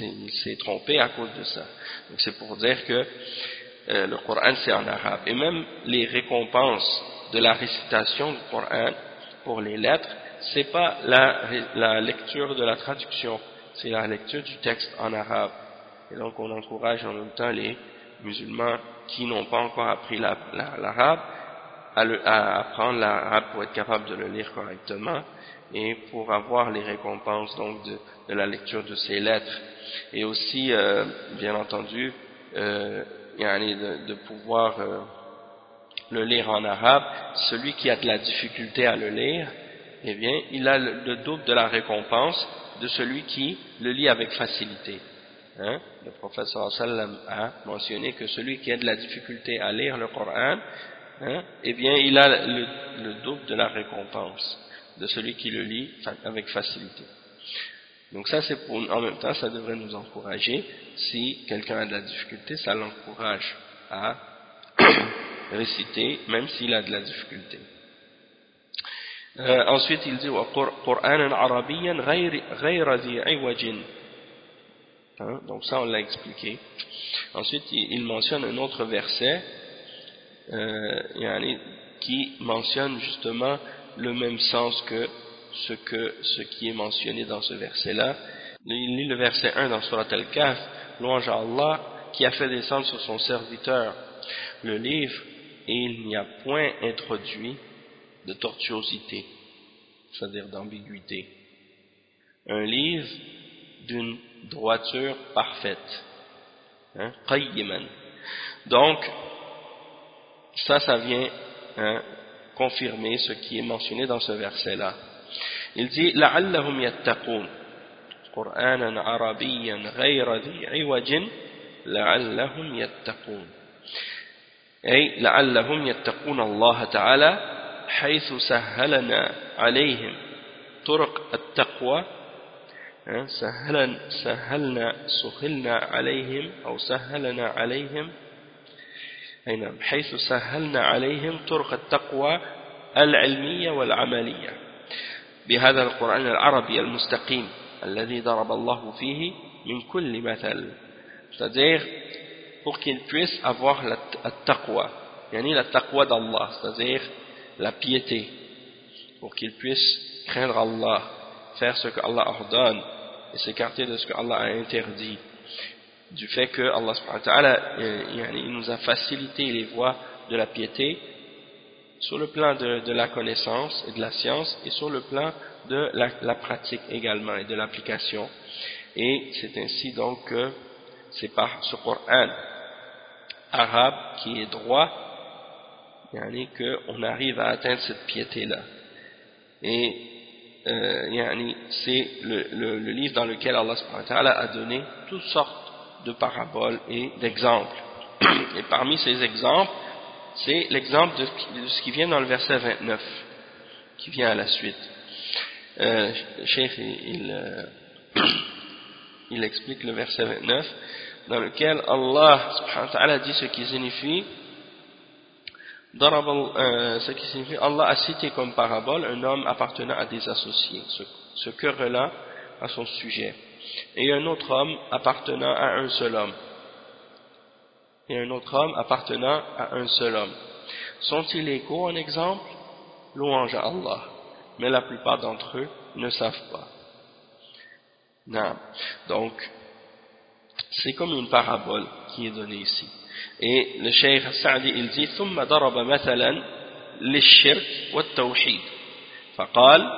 il s'est trompé à cause de ça. Donc c'est pour dire que euh, le Coran c'est en arabe. Et même les récompenses de la récitation du Coran pour les lettres, c'est pas la, la, lecture de la traduction, c'est la lecture du texte en arabe. Et donc on encourage en même temps les musulmans qui n'ont pas encore appris l'arabe à, apprendre l'arabe pour être capable de le lire correctement et pour avoir les récompenses donc de, la lecture de ces lettres. Et aussi, euh, bien entendu, euh, de, de pouvoir euh, le lire en arabe, celui qui a de la difficulté à le lire, eh bien, il a le, double de la récompense de celui qui le lit avec facilité. Hein? Le professeur sallam a mentionné que celui qui a de la difficulté à lire le Coran, hein, eh bien, il a le, le, double de la récompense de celui qui le lit avec facilité. Donc ça, c'est en même temps, ça devrait nous encourager. Si quelqu'un a de la difficulté, ça l'encourage à réciter, même s'il a de la difficulté. Euh, ensuite, il dit Qur'an arabiyyan ghayra dhi hein, Donc ça, on l'a expliqué. Ensuite, il mentionne un autre verset euh, qui mentionne justement le même sens que ce, que ce qui est mentionné dans ce verset-là. Il lit le verset 1 dans Surat Al-Kahf, louange à Allah qui a fait descendre sur son serviteur le livre et il n'y a point introduit de tortuosité, c'est-à-dire d'ambiguïté. Un livre d'une droiture parfaite. Hein, Donc, ça, ça vient hein, confirmer ce qui est mentionné dans ce verset-là. Il dit لعلهم يتقون قرآنا عربيا غير ذي عوج لعلهم يتقون أي لعلهم يتقون الله تعالى حيث سهلنا عليهم طرق التقوى سهلنا, سهلنا سهلنا عليهم أو سهلنا عليهم أي نعم حيث سهلنا عليهم طرق التقوى العلمية والعملية بهذا القرآن العربي المستقيم الذي ضرب الله فيه من كل مثل c'est-à-dire pour qu'ils puissent avoir la taqwa yani la taqwa d'Allah c'est-à-dire la piété pour qu'ils puissent craindre Allah faire ce que Allah ordonne et s'écarter de ce que Allah a interdit. Du fait que Allah euh, il nous a facilité les voies de la piété sur le plan de, la connaissance et de la science et sur le plan de la, pratique également et de l'application. Et c'est ainsi donc que c'est par ce Coran arabe qui est droit qu'on arrive à atteindre cette piété là et euh, c'est le, livre dans lequel Allah a donné toutes sortes de paraboles et d'exemples. Et parmi ces exemples c'est l'exemple de, ce qui vient dans le verset 29 qui vient à la suite. Euh, Cheikh il, euh, explique le verset 29 dans lequel Allah subhanahu dit ce qui signifie ce qui signifie Allah a cité comme parabole un homme appartenant à des associés se, se querellant à son sujet et un autre homme appartenant à un seul homme et un autre homme appartenant à un seul homme. Sont-ils égaux en exemple? Louange à Allah. Mais la plupart d'entre eux ne savent pas. Non. Donc, c'est comme une parabole qui est donnée ici. Et le cheikh Sa'di, il dit ثم ضرب مثلا للشرك والتوحيد. فقال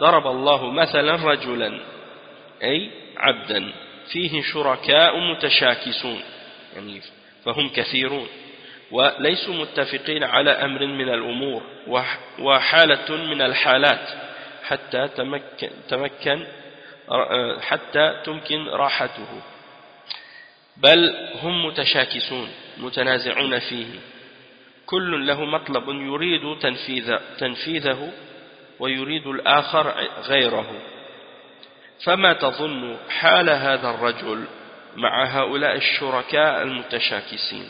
ضرب الله مثلا رجلا أي عبدا فيه شركاء متشاكسون يعني فهم كثيرون وليسوا متفقين على أمر من الأمور وحالة من الحالات حتى تمكن, تمكن حتى تمكن راحته. بل هم متشاكسون. متنازعون فيه كل له مطلب يريد تنفيذ تنفيذه ويريد الآخر غيره فما تظن حال هذا الرجل مع هؤلاء الشركاء المتشاكسين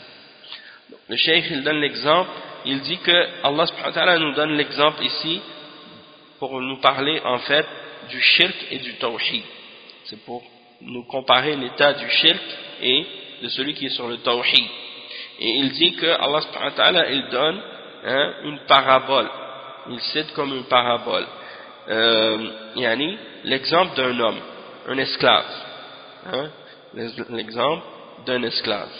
Le cheikh il donne l'exemple, il dit que Allah subhanahu wa ta'ala nous donne l'exemple ici pour nous parler en fait du shirk et du tawhid. C'est pour nous comparer l'état du shirk et de celui qui est sur le tawhid. Et il dit que Allah subhanahu il donne hein, une parabole. Il cite comme une parabole. Euh, yani, l'exemple d'un homme, un esclave. Hein, l'exemple d'un esclave.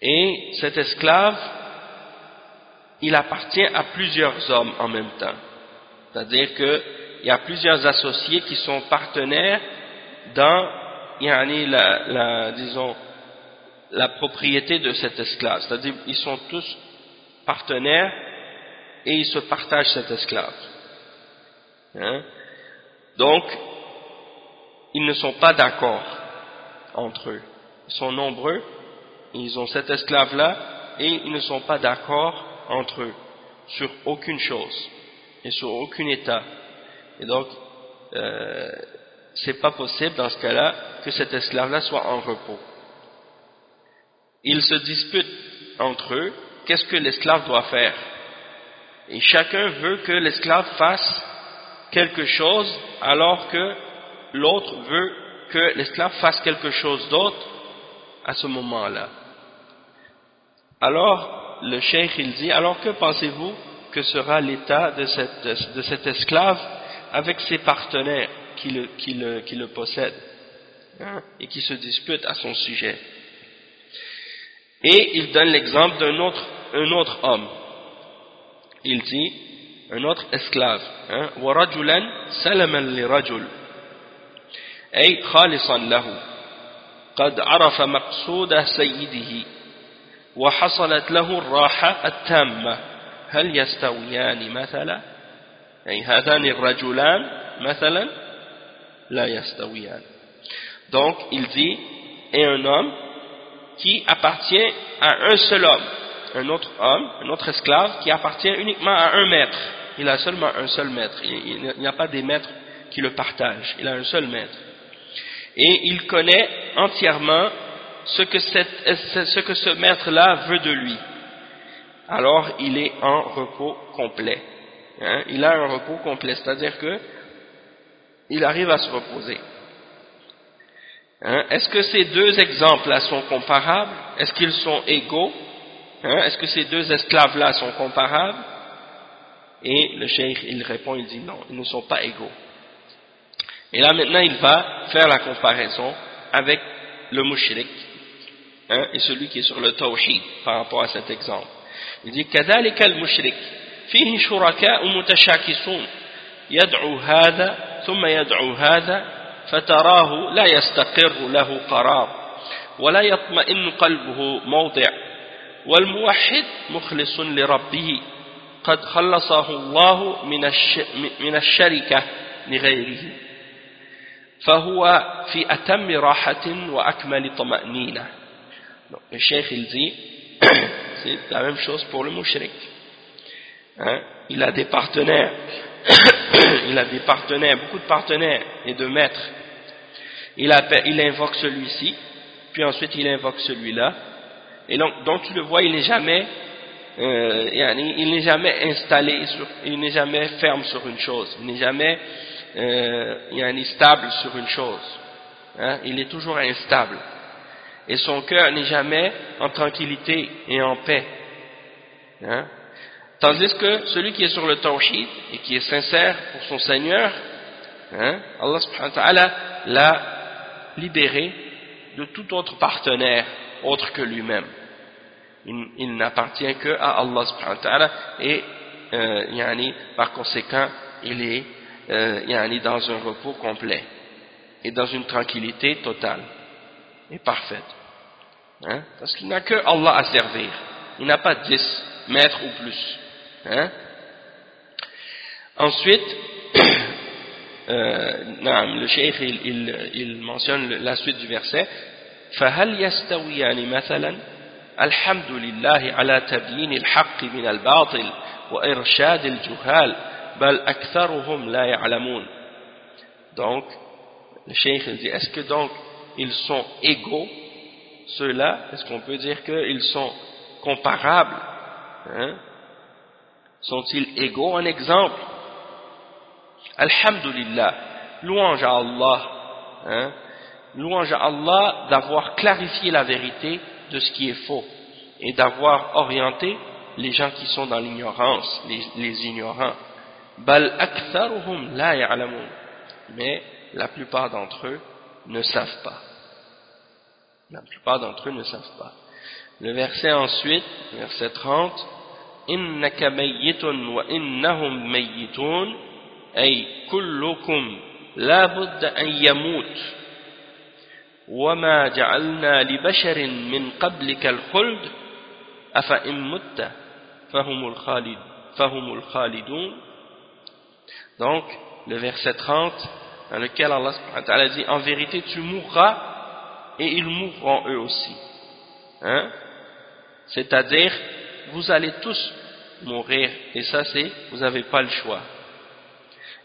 Et cet esclave, il appartient à plusieurs hommes en même temps. C'est-à-dire qu'il y a plusieurs associés qui sont partenaires dans la, la, disons, la propriété de cet esclave. C'est-à-dire qu'ils sont tous partenaires et ils se partagent cet esclave. Hein? Donc, ils ne sont pas d'accord entre eux. Ils sont nombreux, ils ont cet esclave-là, et ils ne sont pas d'accord entre eux sur aucune chose et sur aucun état. Et donc, euh, c'est pas possible dans ce cas-là que cet esclave-là soit en repos. Ils se disputent entre eux, qu'est-ce que l'esclave doit faire? Et chacun veut que l'esclave fasse quelque chose alors que l'autre veut que l'esclave fasse quelque chose d'autre à ce moment-là. Alors, le cheikh il dit, alors que pensez-vous que sera l'état de, cet esclave avec ses partenaires qui le, possèdent et qui se disputent à son sujet? Et il donne l'exemple d'un autre, un autre homme. Il dit, un autre esclave, hein, وَرَجُلًا سَلَمًا لِرَجُلٍ أي خالصا له قد عرف مقصود سيده وحصلت له الراحة التامة هل يستويان مثلا أي هذان الرجلان مثلا لا يستويان donc il dit et un homme qui appartient à un seul homme un autre homme, un autre esclave qui appartient uniquement à un maître il a seulement un seul maître il n'y a pas des maîtres qui le partagent il a un seul maître et il connaît entièrement ce que, ce, maître-là veut de lui. Alors il est en repos complet. Hein? Il a un repos complet, c'est-à-dire que il arrive à se reposer. Hein. Est-ce que ces deux exemples-là sont comparables Est-ce qu'ils sont égaux hein. Est-ce que ces deux esclaves-là sont comparables Et le cheikh, il répond, il dit non, ils ne sont pas égaux. Et là maintenant il va faire la comparaison avec le mushrik hein, et celui qui est sur le tawhid par rapport à cet exemple. Il dit كذلك المشرك فيه شركاء متشاكسون يدعو هذا ثم يدعو هذا فتراه لا يستقر له قرار ولا يطمئن قلبه موضع والموحد مخلص لربه قد خلصه الله من من الشركة لغيره فهو في أتم راحة وأكمل طمأنينة. الشيخ الزي c'est la même chose pour le mushrik il a des partenaires. Il a des partenaires beaucoup de partenaires et de maîtres. Il, invoque celui-ci puis ensuite il invoque celui-là et donc, tu le vois il n'est jamais euh, installé il n'est jamais ferme sur une chose il n'est jamais euh, stable sur une chose. Hein, il est toujours instable. Et son cœur n'est jamais en tranquillité et en paix. Hein. Tandis que celui qui est sur le tawhid et qui est sincère pour son Seigneur, hein, Allah subhanahu wa ta'ala l'a libéré de tout autre partenaire autre que lui-même. Il, n'appartient que à Allah subhanahu wa ta'ala et euh, yani, par conséquent il est euh, dans un repos complet et dans une tranquillité totale et parfaite. Hein? Parce qu'il n'a que Allah à servir. Il n'a pas dix maîtres ou plus. Hein? Ensuite, euh, le cheikh il, il, il, mentionne la suite du verset فهل يستويان مثلا الحمد لله على تبيين الحق من الباطل وإرشاد الجهال بل أكثرهم لا يعلمون donc le cheikh il dit est-ce que donc ils sont égaux ceux-là est-ce qu'on peut dire qu'ils sont comparables hein? sont-ils égaux un exemple Alhamdulillah, louange à Allah, hein, louange à Allah d'avoir clarifié la vérité de ce qui est faux et d'avoir orienté les gens qui sont dans l'ignorance, les, ignorants. Mais la plupart d'entre eux ne savent pas. La plupart d'entre eux ne savent pas. Le verset ensuite, verset 30, Innaka mayyitun wa innahum mayyitun أي كلكم لا بد أن يموت وما جعلنا لبشر من قبلك الخلد أفإن مت فهم الخالد فهم الخالدون donc le verset 30 dans lequel Allah dit en vérité tu mourras et ils mourront eux aussi hein? c'est-à-dire vous allez tous mourir et ça c'est vous n'avez pas le choix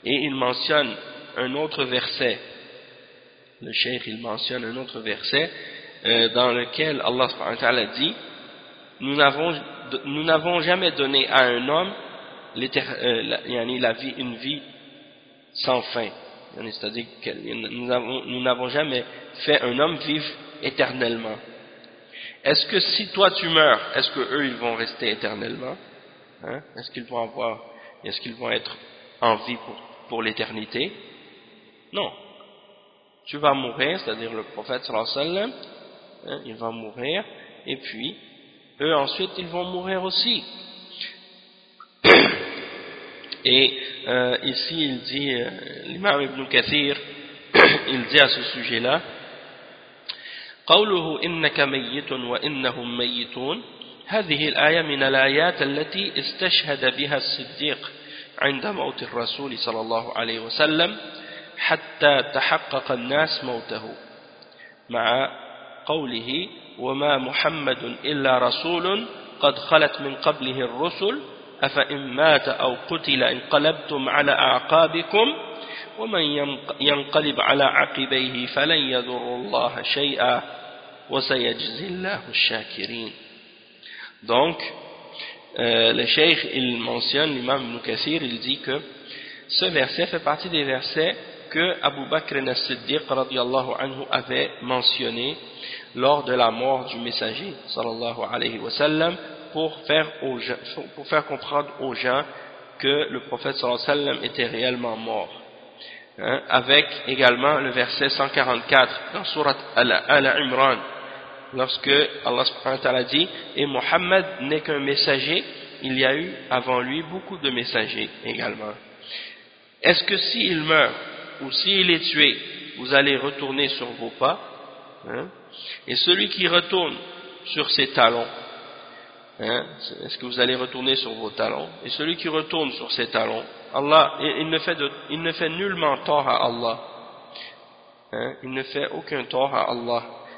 et il mentionne un autre verset. Le cheikh il mentionne un autre verset euh, dans lequel Allah subhanahu dit nous n'avons jamais donné à un homme euh, la, vie, une vie sans fin. C'est-à-dire que nous n'avons jamais fait un homme vivre éternellement. Est-ce que si toi tu meurs est-ce que eux ils vont rester éternellement? Hein? est-ce qu'ils vont avoir est-ce qu'ils vont être en vie pour pour l'éternité Non. Tu vas mourir, c'est-à-dire le prophète sallallahu alayhi wa sallam, hein, il va mourir, et puis, eux ensuite, ils vont mourir aussi. Et euh, ici, il dit, euh, l'imam Ibn Kathir, il dit à ce sujet-là, قوله إنك ميت وإنهم ميتون هذه الآية من الآيات التي استشهد بها الصديق عند موت الرسول صلى الله عليه وسلم حتى تحقق الناس موته مع قوله وما محمد إلا رسول قد خلت من قبله الرسل أفإن مات أو قتل انقلبتم على أعقابكم ومن ينقلب على عقبيه فلن يضر الله شيئا وسيجزي الله الشاكرين. Donc Euh, le cheikh il mentionne, l'imam Ibn il dit que ce verset fait partie des versets que Abu Bakr as-Siddiq anhu avait mentionné lors de la mort du messager sallallahu alayhi wa sallam pour faire, pour faire comprendre aux gens que le prophète sallallahu alayhi wa sallam était réellement mort. Hein, avec également le verset 144 dans surat Al-Imran lorsque Allah subhanahu dit et Mohammed n'est qu'un messager il y a eu avant lui beaucoup de messagers également est-ce que s'il meurt ou s'il est tué vous allez retourner sur vos pas hein? et celui qui retourne sur ses talons hein? est-ce que vous allez retourner sur vos talons? Et celui qui retourne sur ses talons Allah il ne fait, il ne fait nullement tort à Allah hein? il ne fait aucun tort à Allah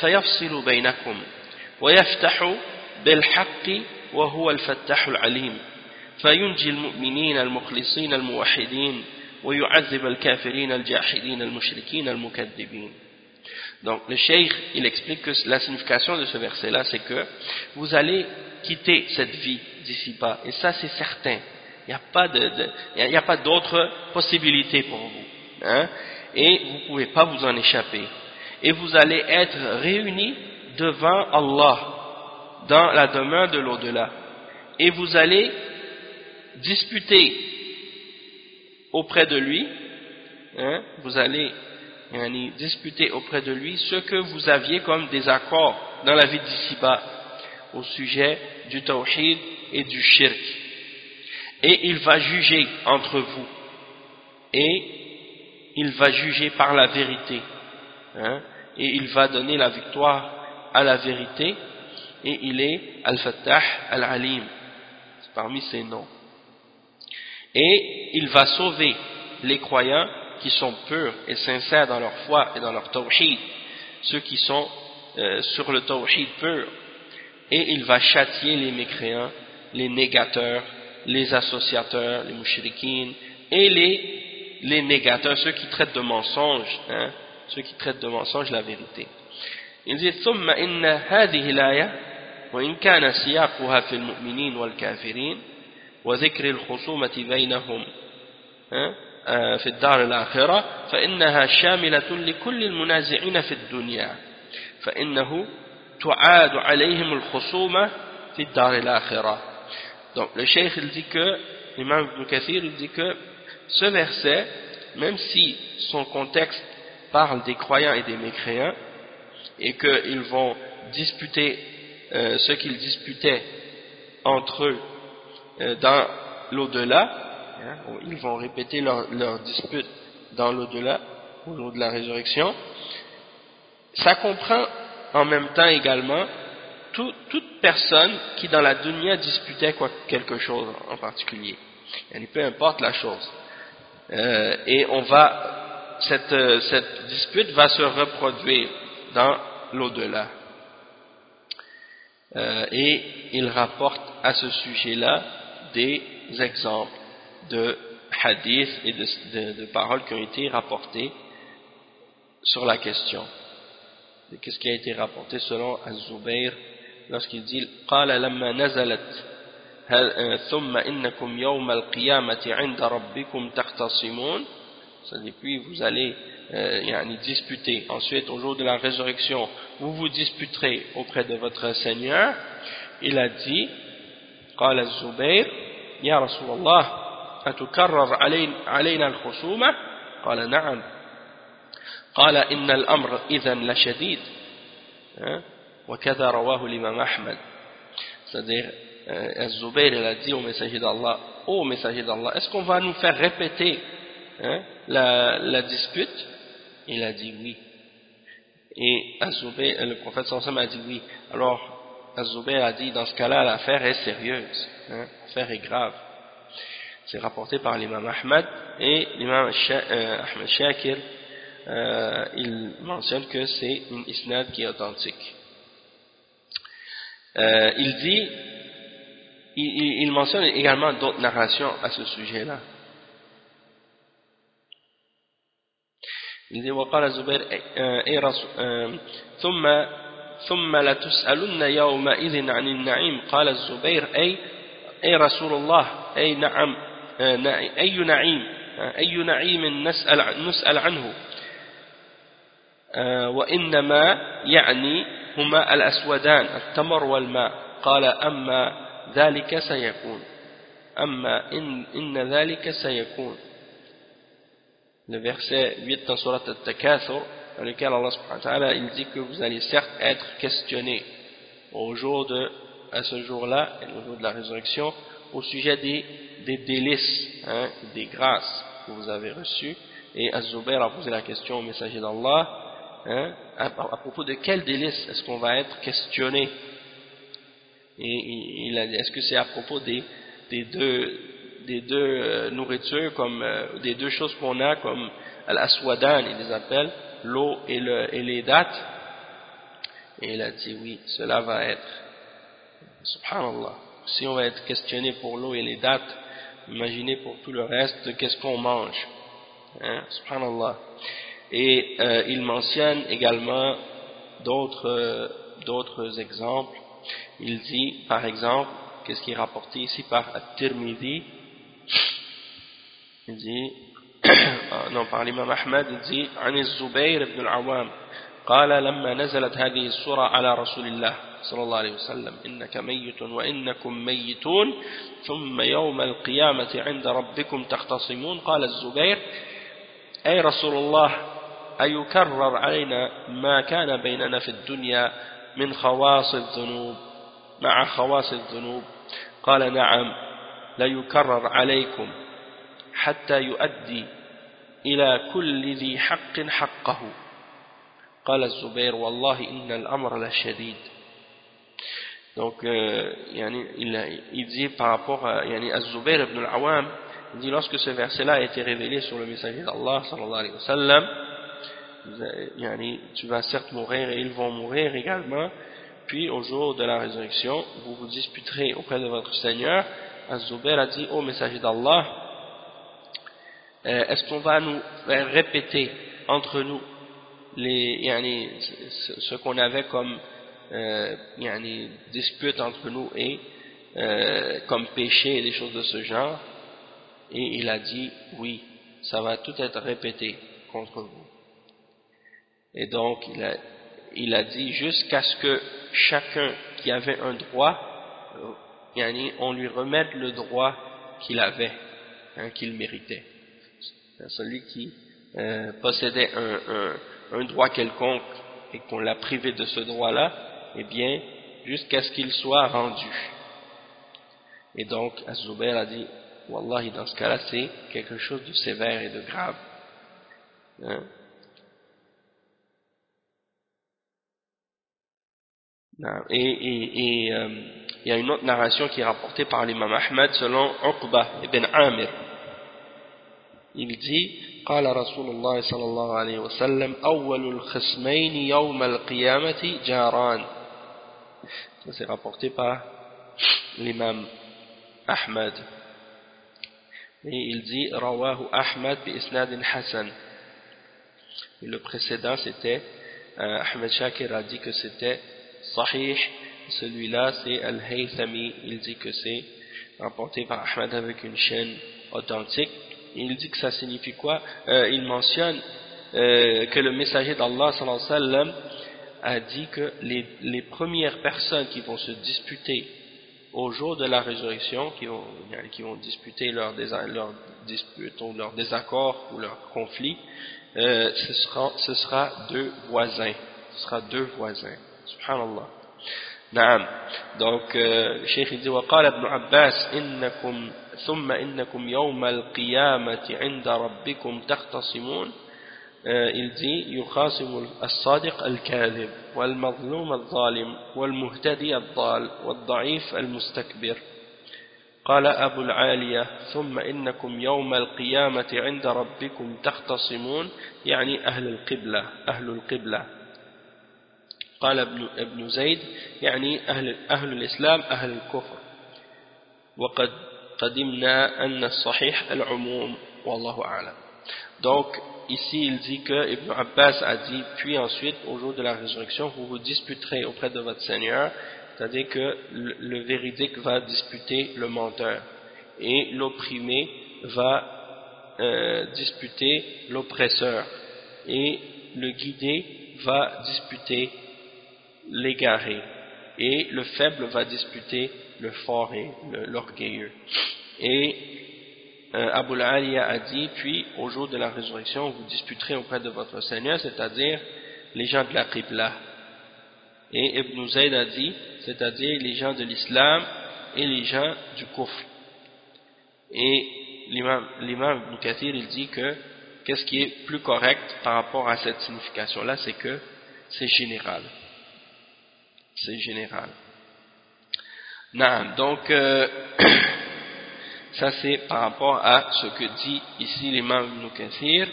فيفصل بينكم ويفتح بالحق وهو الفتاح العليم فينجي المؤمنين المخلصين الموحدين ويعذب الكافرين الجاحدين المشركين المكذبين Donc le cheikh, il explique que la signification de ce verset-là, c'est que vous allez quitter cette vie d'ici-bas. Et ça, c'est certain. Il n'y a pas de, de il n'y a pas d'autre possibilité pour vous. Hein? Et vous ne pouvez pas vous en échapper et vous allez être réunis devant Allah dans la demeure de l'au-delà et vous allez disputer auprès de lui hein, vous allez disputer auprès de lui ce que vous aviez comme désaccord dans la vie d'ici-bas au sujet du tawhid et du shirk. Et il va juger entre vous. Et il va juger par la vérité. Hein, et il va donner la victoire à la vérité. Et il est Al-Fattah Al-Alim. Parmi ses noms. Et il va sauver les croyants qui sont purs et sincères dans leur foi et dans leur tawhid. Ceux qui sont euh, sur le tawhid pur. Et il va châtier les mécréants, les négateurs, les associateurs, les mouchriquines et les, les négateurs, ceux qui traitent de mensonges, hein, ceux qui traitent de mensonges la vérité. Il dit ثم إن هذه الآية وإن كان سياقها في المؤمنين والكافرين وذكر الخصومة بينهم في الدار الآخرة فإنها شاملة لكل المنازعين في الدنيا فإنه تعاد عليهم الخصومة في الدار الآخرة donc le cheikh il dit que l'imam Ibn Kathir il dit que ce verset même si son contexte parle des croyants et des mécréants et qu'ils vont disputer euh, ce qu'ils disputaient entre eux euh, dans l'au-delà hein, ils vont répéter leur, dispute dans l'au-delà au jour de la résurrection ça comprend en même temps également toute personne qui dans la dunya disputait quelque chose en particulier. Et peu importe la chose. Euh, et on va, cette, euh, cette dispute va se reproduire dans l'au-delà. Euh, et il rapporte à ce sujet-là des exemples de hadiths et de, de, de paroles qui ont été rapportées sur la question. Qu'est-ce qui a été rapporté selon Az-Zubayr lorsqu'il dit قال لما نزلت ثم إنكم يوم القيامة عند ربكم تختصمون c'est-à-dire puis vous allez euh, yani, disputer ensuite au jour de la résurrection vous vous disputerez auprès de votre Seigneur il a dit قال الزبير يا رسول الله أتكرر علينا الخصومة قال نعم قال إن الأمر إذا لشديد وكذا رواه الإمام أحمد c'est-à-dire euh, Zubayr il a dit au messager d'Allah ô messager d'Allah est-ce qu'on va nous faire répéter hein, la, dispute il a dit oui. Et Azubayr, le prophète sallam a dit oui. Alors Azubayr a dit dans ce cas-là l'affaire est sérieuse hein, l'affaire est grave. C'est rapporté par l'imam Ahmad et l'imam euh, Ahmad Shakir euh, il mentionne que c'est une isnad qui est authentique. Euh, il dit, il mentionne également d'autres narrations à ce sujet-là. وقال الزبير أي رسول ثم ثم لتسألن يومئذ عن النعيم. قال الزبير أي أي رسول الله أي نعم أي نعيم أي نعيم نسأل, نسأل عنه؟ وإنما يعني هما الأسودان التمر والماء. قال أما ذلك سيكون أما إن, إن ذلك سيكون. Le verset 8 dans surat al-Takathur dans lequel Allah subhanahu wa il dit que vous allez certes être questionné au jour de à ce jour-là au jour de la résurrection au sujet des, des délices hein, des grâces que vous avez reçues. Et Az-Zubair a posé la question au messager d'Allah hein, à, propos de quel délice est-ce qu'on va être questionné? Et il a dit est-ce que c'est à propos des, des deux des deux euh, nourritures comme euh, des deux choses qu'on a comme al-aswadan il les appelle l'eau et, le, et les dates. Et il a dit oui cela va être subhanallah si on va être questionné pour l'eau et les dates imaginez pour tout le reste qu'est-ce qu'on mange hein, subhanallah. Et euh, il mentionne également d'autres d'autres exemples. Il dit par exemple qu'est-ce qui est rapporté ici par At-Tirmidhi il dit non par l'imam Ahmad il dit عن الزبير بن العوام. قال لما نزلت هذه السورة على رسول الله صلى الله عليه وسلم إنك ميت وإنكم ميتون ثم يوم القيامة عند ربكم تختصمون. قال الزبير أي رسول الله أيكرر علينا ما كان بيننا في الدنيا من خواص الذنوب مع خواص الذنوب؟ قال نعم. لا يكرر عليكم حتى يؤدي إلى كل ذي حق حقه قال الزبير والله إن الأمر لشديد Donc, euh, il, il, dit par rapport à, yani, à Zubair ibn al-Awam, il dit lorsque ce verset-là a été révélé sur le messager d'Allah, sallallahu alayhi wa sallam, yani, tu vas certes mourir et ils vont mourir également, puis au jour de la résurrection, vous vous disputerez auprès de votre Seigneur. Az-Zubair a dit, ô messager d'Allah, euh, est-ce qu'on va nous faire répéter entre nous ce qu'on avait comme euh, dispute entre nous et euh, comme péché et des choses de ce genre? Et il a dit oui ça va tout être répété contre vous et donc il a, il a dit jusqu'à ce que chacun qui avait un droit euh, yani, on lui remette le droit qu'il avait hein, qu'il méritait celui qui euh, possédait un, un, un droit quelconque et qu'on l'a privé de ce droit-là eh bien, jusqu'à ce qu'il soit rendu. Et donc, Az-Zubair a dit, Wallahi, dans ce cas-là, c'est quelque chose de sévère et de grave. Hein? Et, et, et euh, il y a une autre narration qui est rapportée par l'imam Ahmed selon Uqba ibn Amir. Il dit قال رسول الله صلى الله عليه وسلم أول الخصمين يوم القيامة جاران Ça c'est rapporté par l'imam Ahmad. Et il dit Rawahu Ahmad bi isnadin Hassan. Et le précédent c'était euh, Ahmed Shakir a dit que c'était Sahih. Celui-là c'est Al-Haythami. Il dit que c'est rapporté par Ahmad avec une chaîne authentique. Il dit que ça signifie quoi? Euh, Il mentionne euh, que le messager d'Allah a dit que les, premières personnes qui vont se disputer au jour de la résurrection, qui vont, qui vont disputer leur, leur ou leur désaccord ou leur conflit, euh, ce, sera, ce sera deux voisins. Ce sera deux voisins. Subhanallah. نعم. Donc euh, Cheikh dit وقال ابن عباس إنكم ثم إنكم يوم القيامة عند ربكم تختصمون. Il dit يخاصم الصادق الكاذب والمظلوم الظالم والمهتدي الضال والضعيف المستكبر. قال أبو العالية ثم إنكم يوم القيامة عند ربكم تختصمون. يعني أهل القبلة أهل القبلة. قال ابن, ابن زيد يعني أهل, أهل الإسلام أهل الكفر وقد قدمنا أن الصحيح العموم والله أعلم donc ici il dit que Ibn Abbas a dit puis ensuite au jour de la résurrection vous vous disputerez auprès de votre Seigneur c'est-à-dire que le, véridique va disputer le menteur et l'opprimé va euh, disputer l'oppresseur et le guidé va disputer l'égaré et le faible va disputer le fort et l'orgueilleux et euh, Abu Aliya a dit, puis au jour de la résurrection, vous disputerez auprès de votre Seigneur, c'est-à-dire les gens de la Qibla. Et Ibn Zayd a dit, c'est-à-dire les gens de l'islam et les gens du Kufr. Et l'imam Ibn Kathir, il dit que, qu'est-ce qui est plus correct par rapport à cette signification-là, c'est que c'est général C'est général. Non, donc, euh, Ça c'est par rapport à ce que dit ici l'imam Ibn Kathir.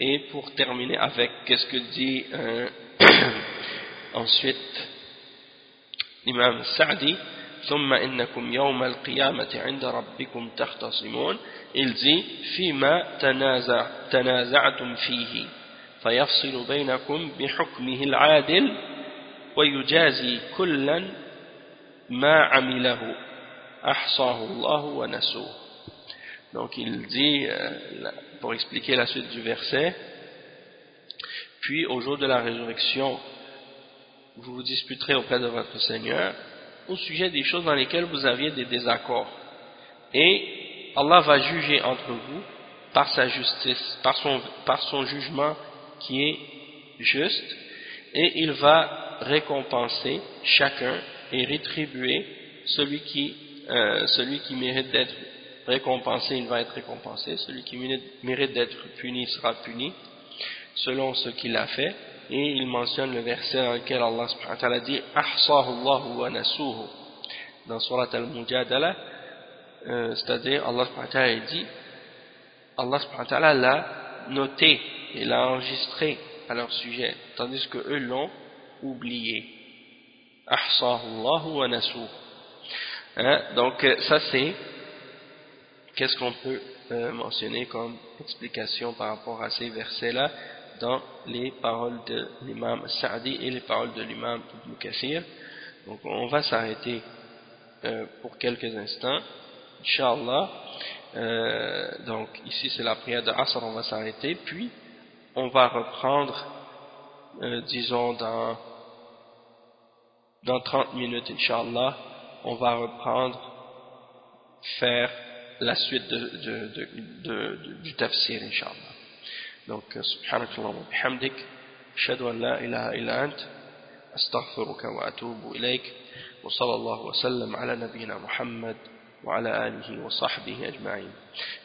Et pour terminer avec qu'est-ce que dit euh, ensuite l'imam Sa'di ثم إنكم يوم القيامة عند ربكم تختصمون il dit فيما تنازع تنازعتم فيه فيفصل بينكم بحكمه العادل ويجازي كلا ما عمله donc il dit, euh, pour expliquer la suite du verset, puis au jour de la résurrection, vous vous disputerez auprès de votre Seigneur au sujet des choses dans lesquelles vous aviez des désaccords. Et Allah va juger entre vous par sa justice, par son, par son jugement qui est juste, et il va récompenser chacun et rétribuer celui qui, euh, celui qui mérite d'être récompensé, il va être récompensé, celui qui mérite d'être puni sera puni, selon ce qu'il a fait, et il mentionne le verset dans lequel Allah subhanahu wa ta'ala dit « Ahsahu Allahu wa nasuhu » dans Surat al-Mujadala, euh, c'est-à-dire Allah subhanahu wa ta'ala dit Allah subhanahu wa ta'ala l'a noté et l'a enregistré à leur sujet, tandis que eux l'ont oublié. Ahsahullahu wa hein? Donc euh, ça c'est qu'est-ce qu'on peut euh, mentionner comme explication par rapport à ces versets-là dans les paroles de l'imam Sa'di et les paroles de l'imam Ibn Kathir. Donc on va s'arrêter euh, pour quelques instants, Inch'Allah. Donc ici c'est la prière de Asr, on va s'arrêter, puis on va reprendre, euh, disons dans, dans 30 minutes, Inch'Allah, on va reprendre, faire la suite de, de, de, de du tafsir, Inch'Allah. Donc, subhanakallah wa bihamdik, ashhadu an la ilaha illa ant, astaghfiruka wa atubu ilayk, wa sallallahu wa sallam ala nabiyyina Muhammad.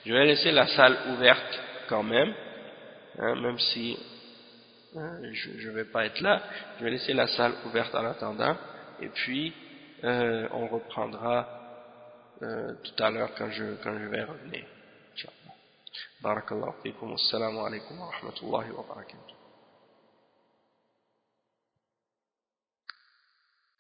Je vais laisser la salle ouverte quand même, hein, même si hein, je ne vais pas être là, je vais laisser la salle ouverte en attendant, et puis euh, on reprendra euh, tout à l'heure quand je, quand je vais revenir. Barakallahu fikum, assalamu alaikum wa rahmatullahi wa barakatuh.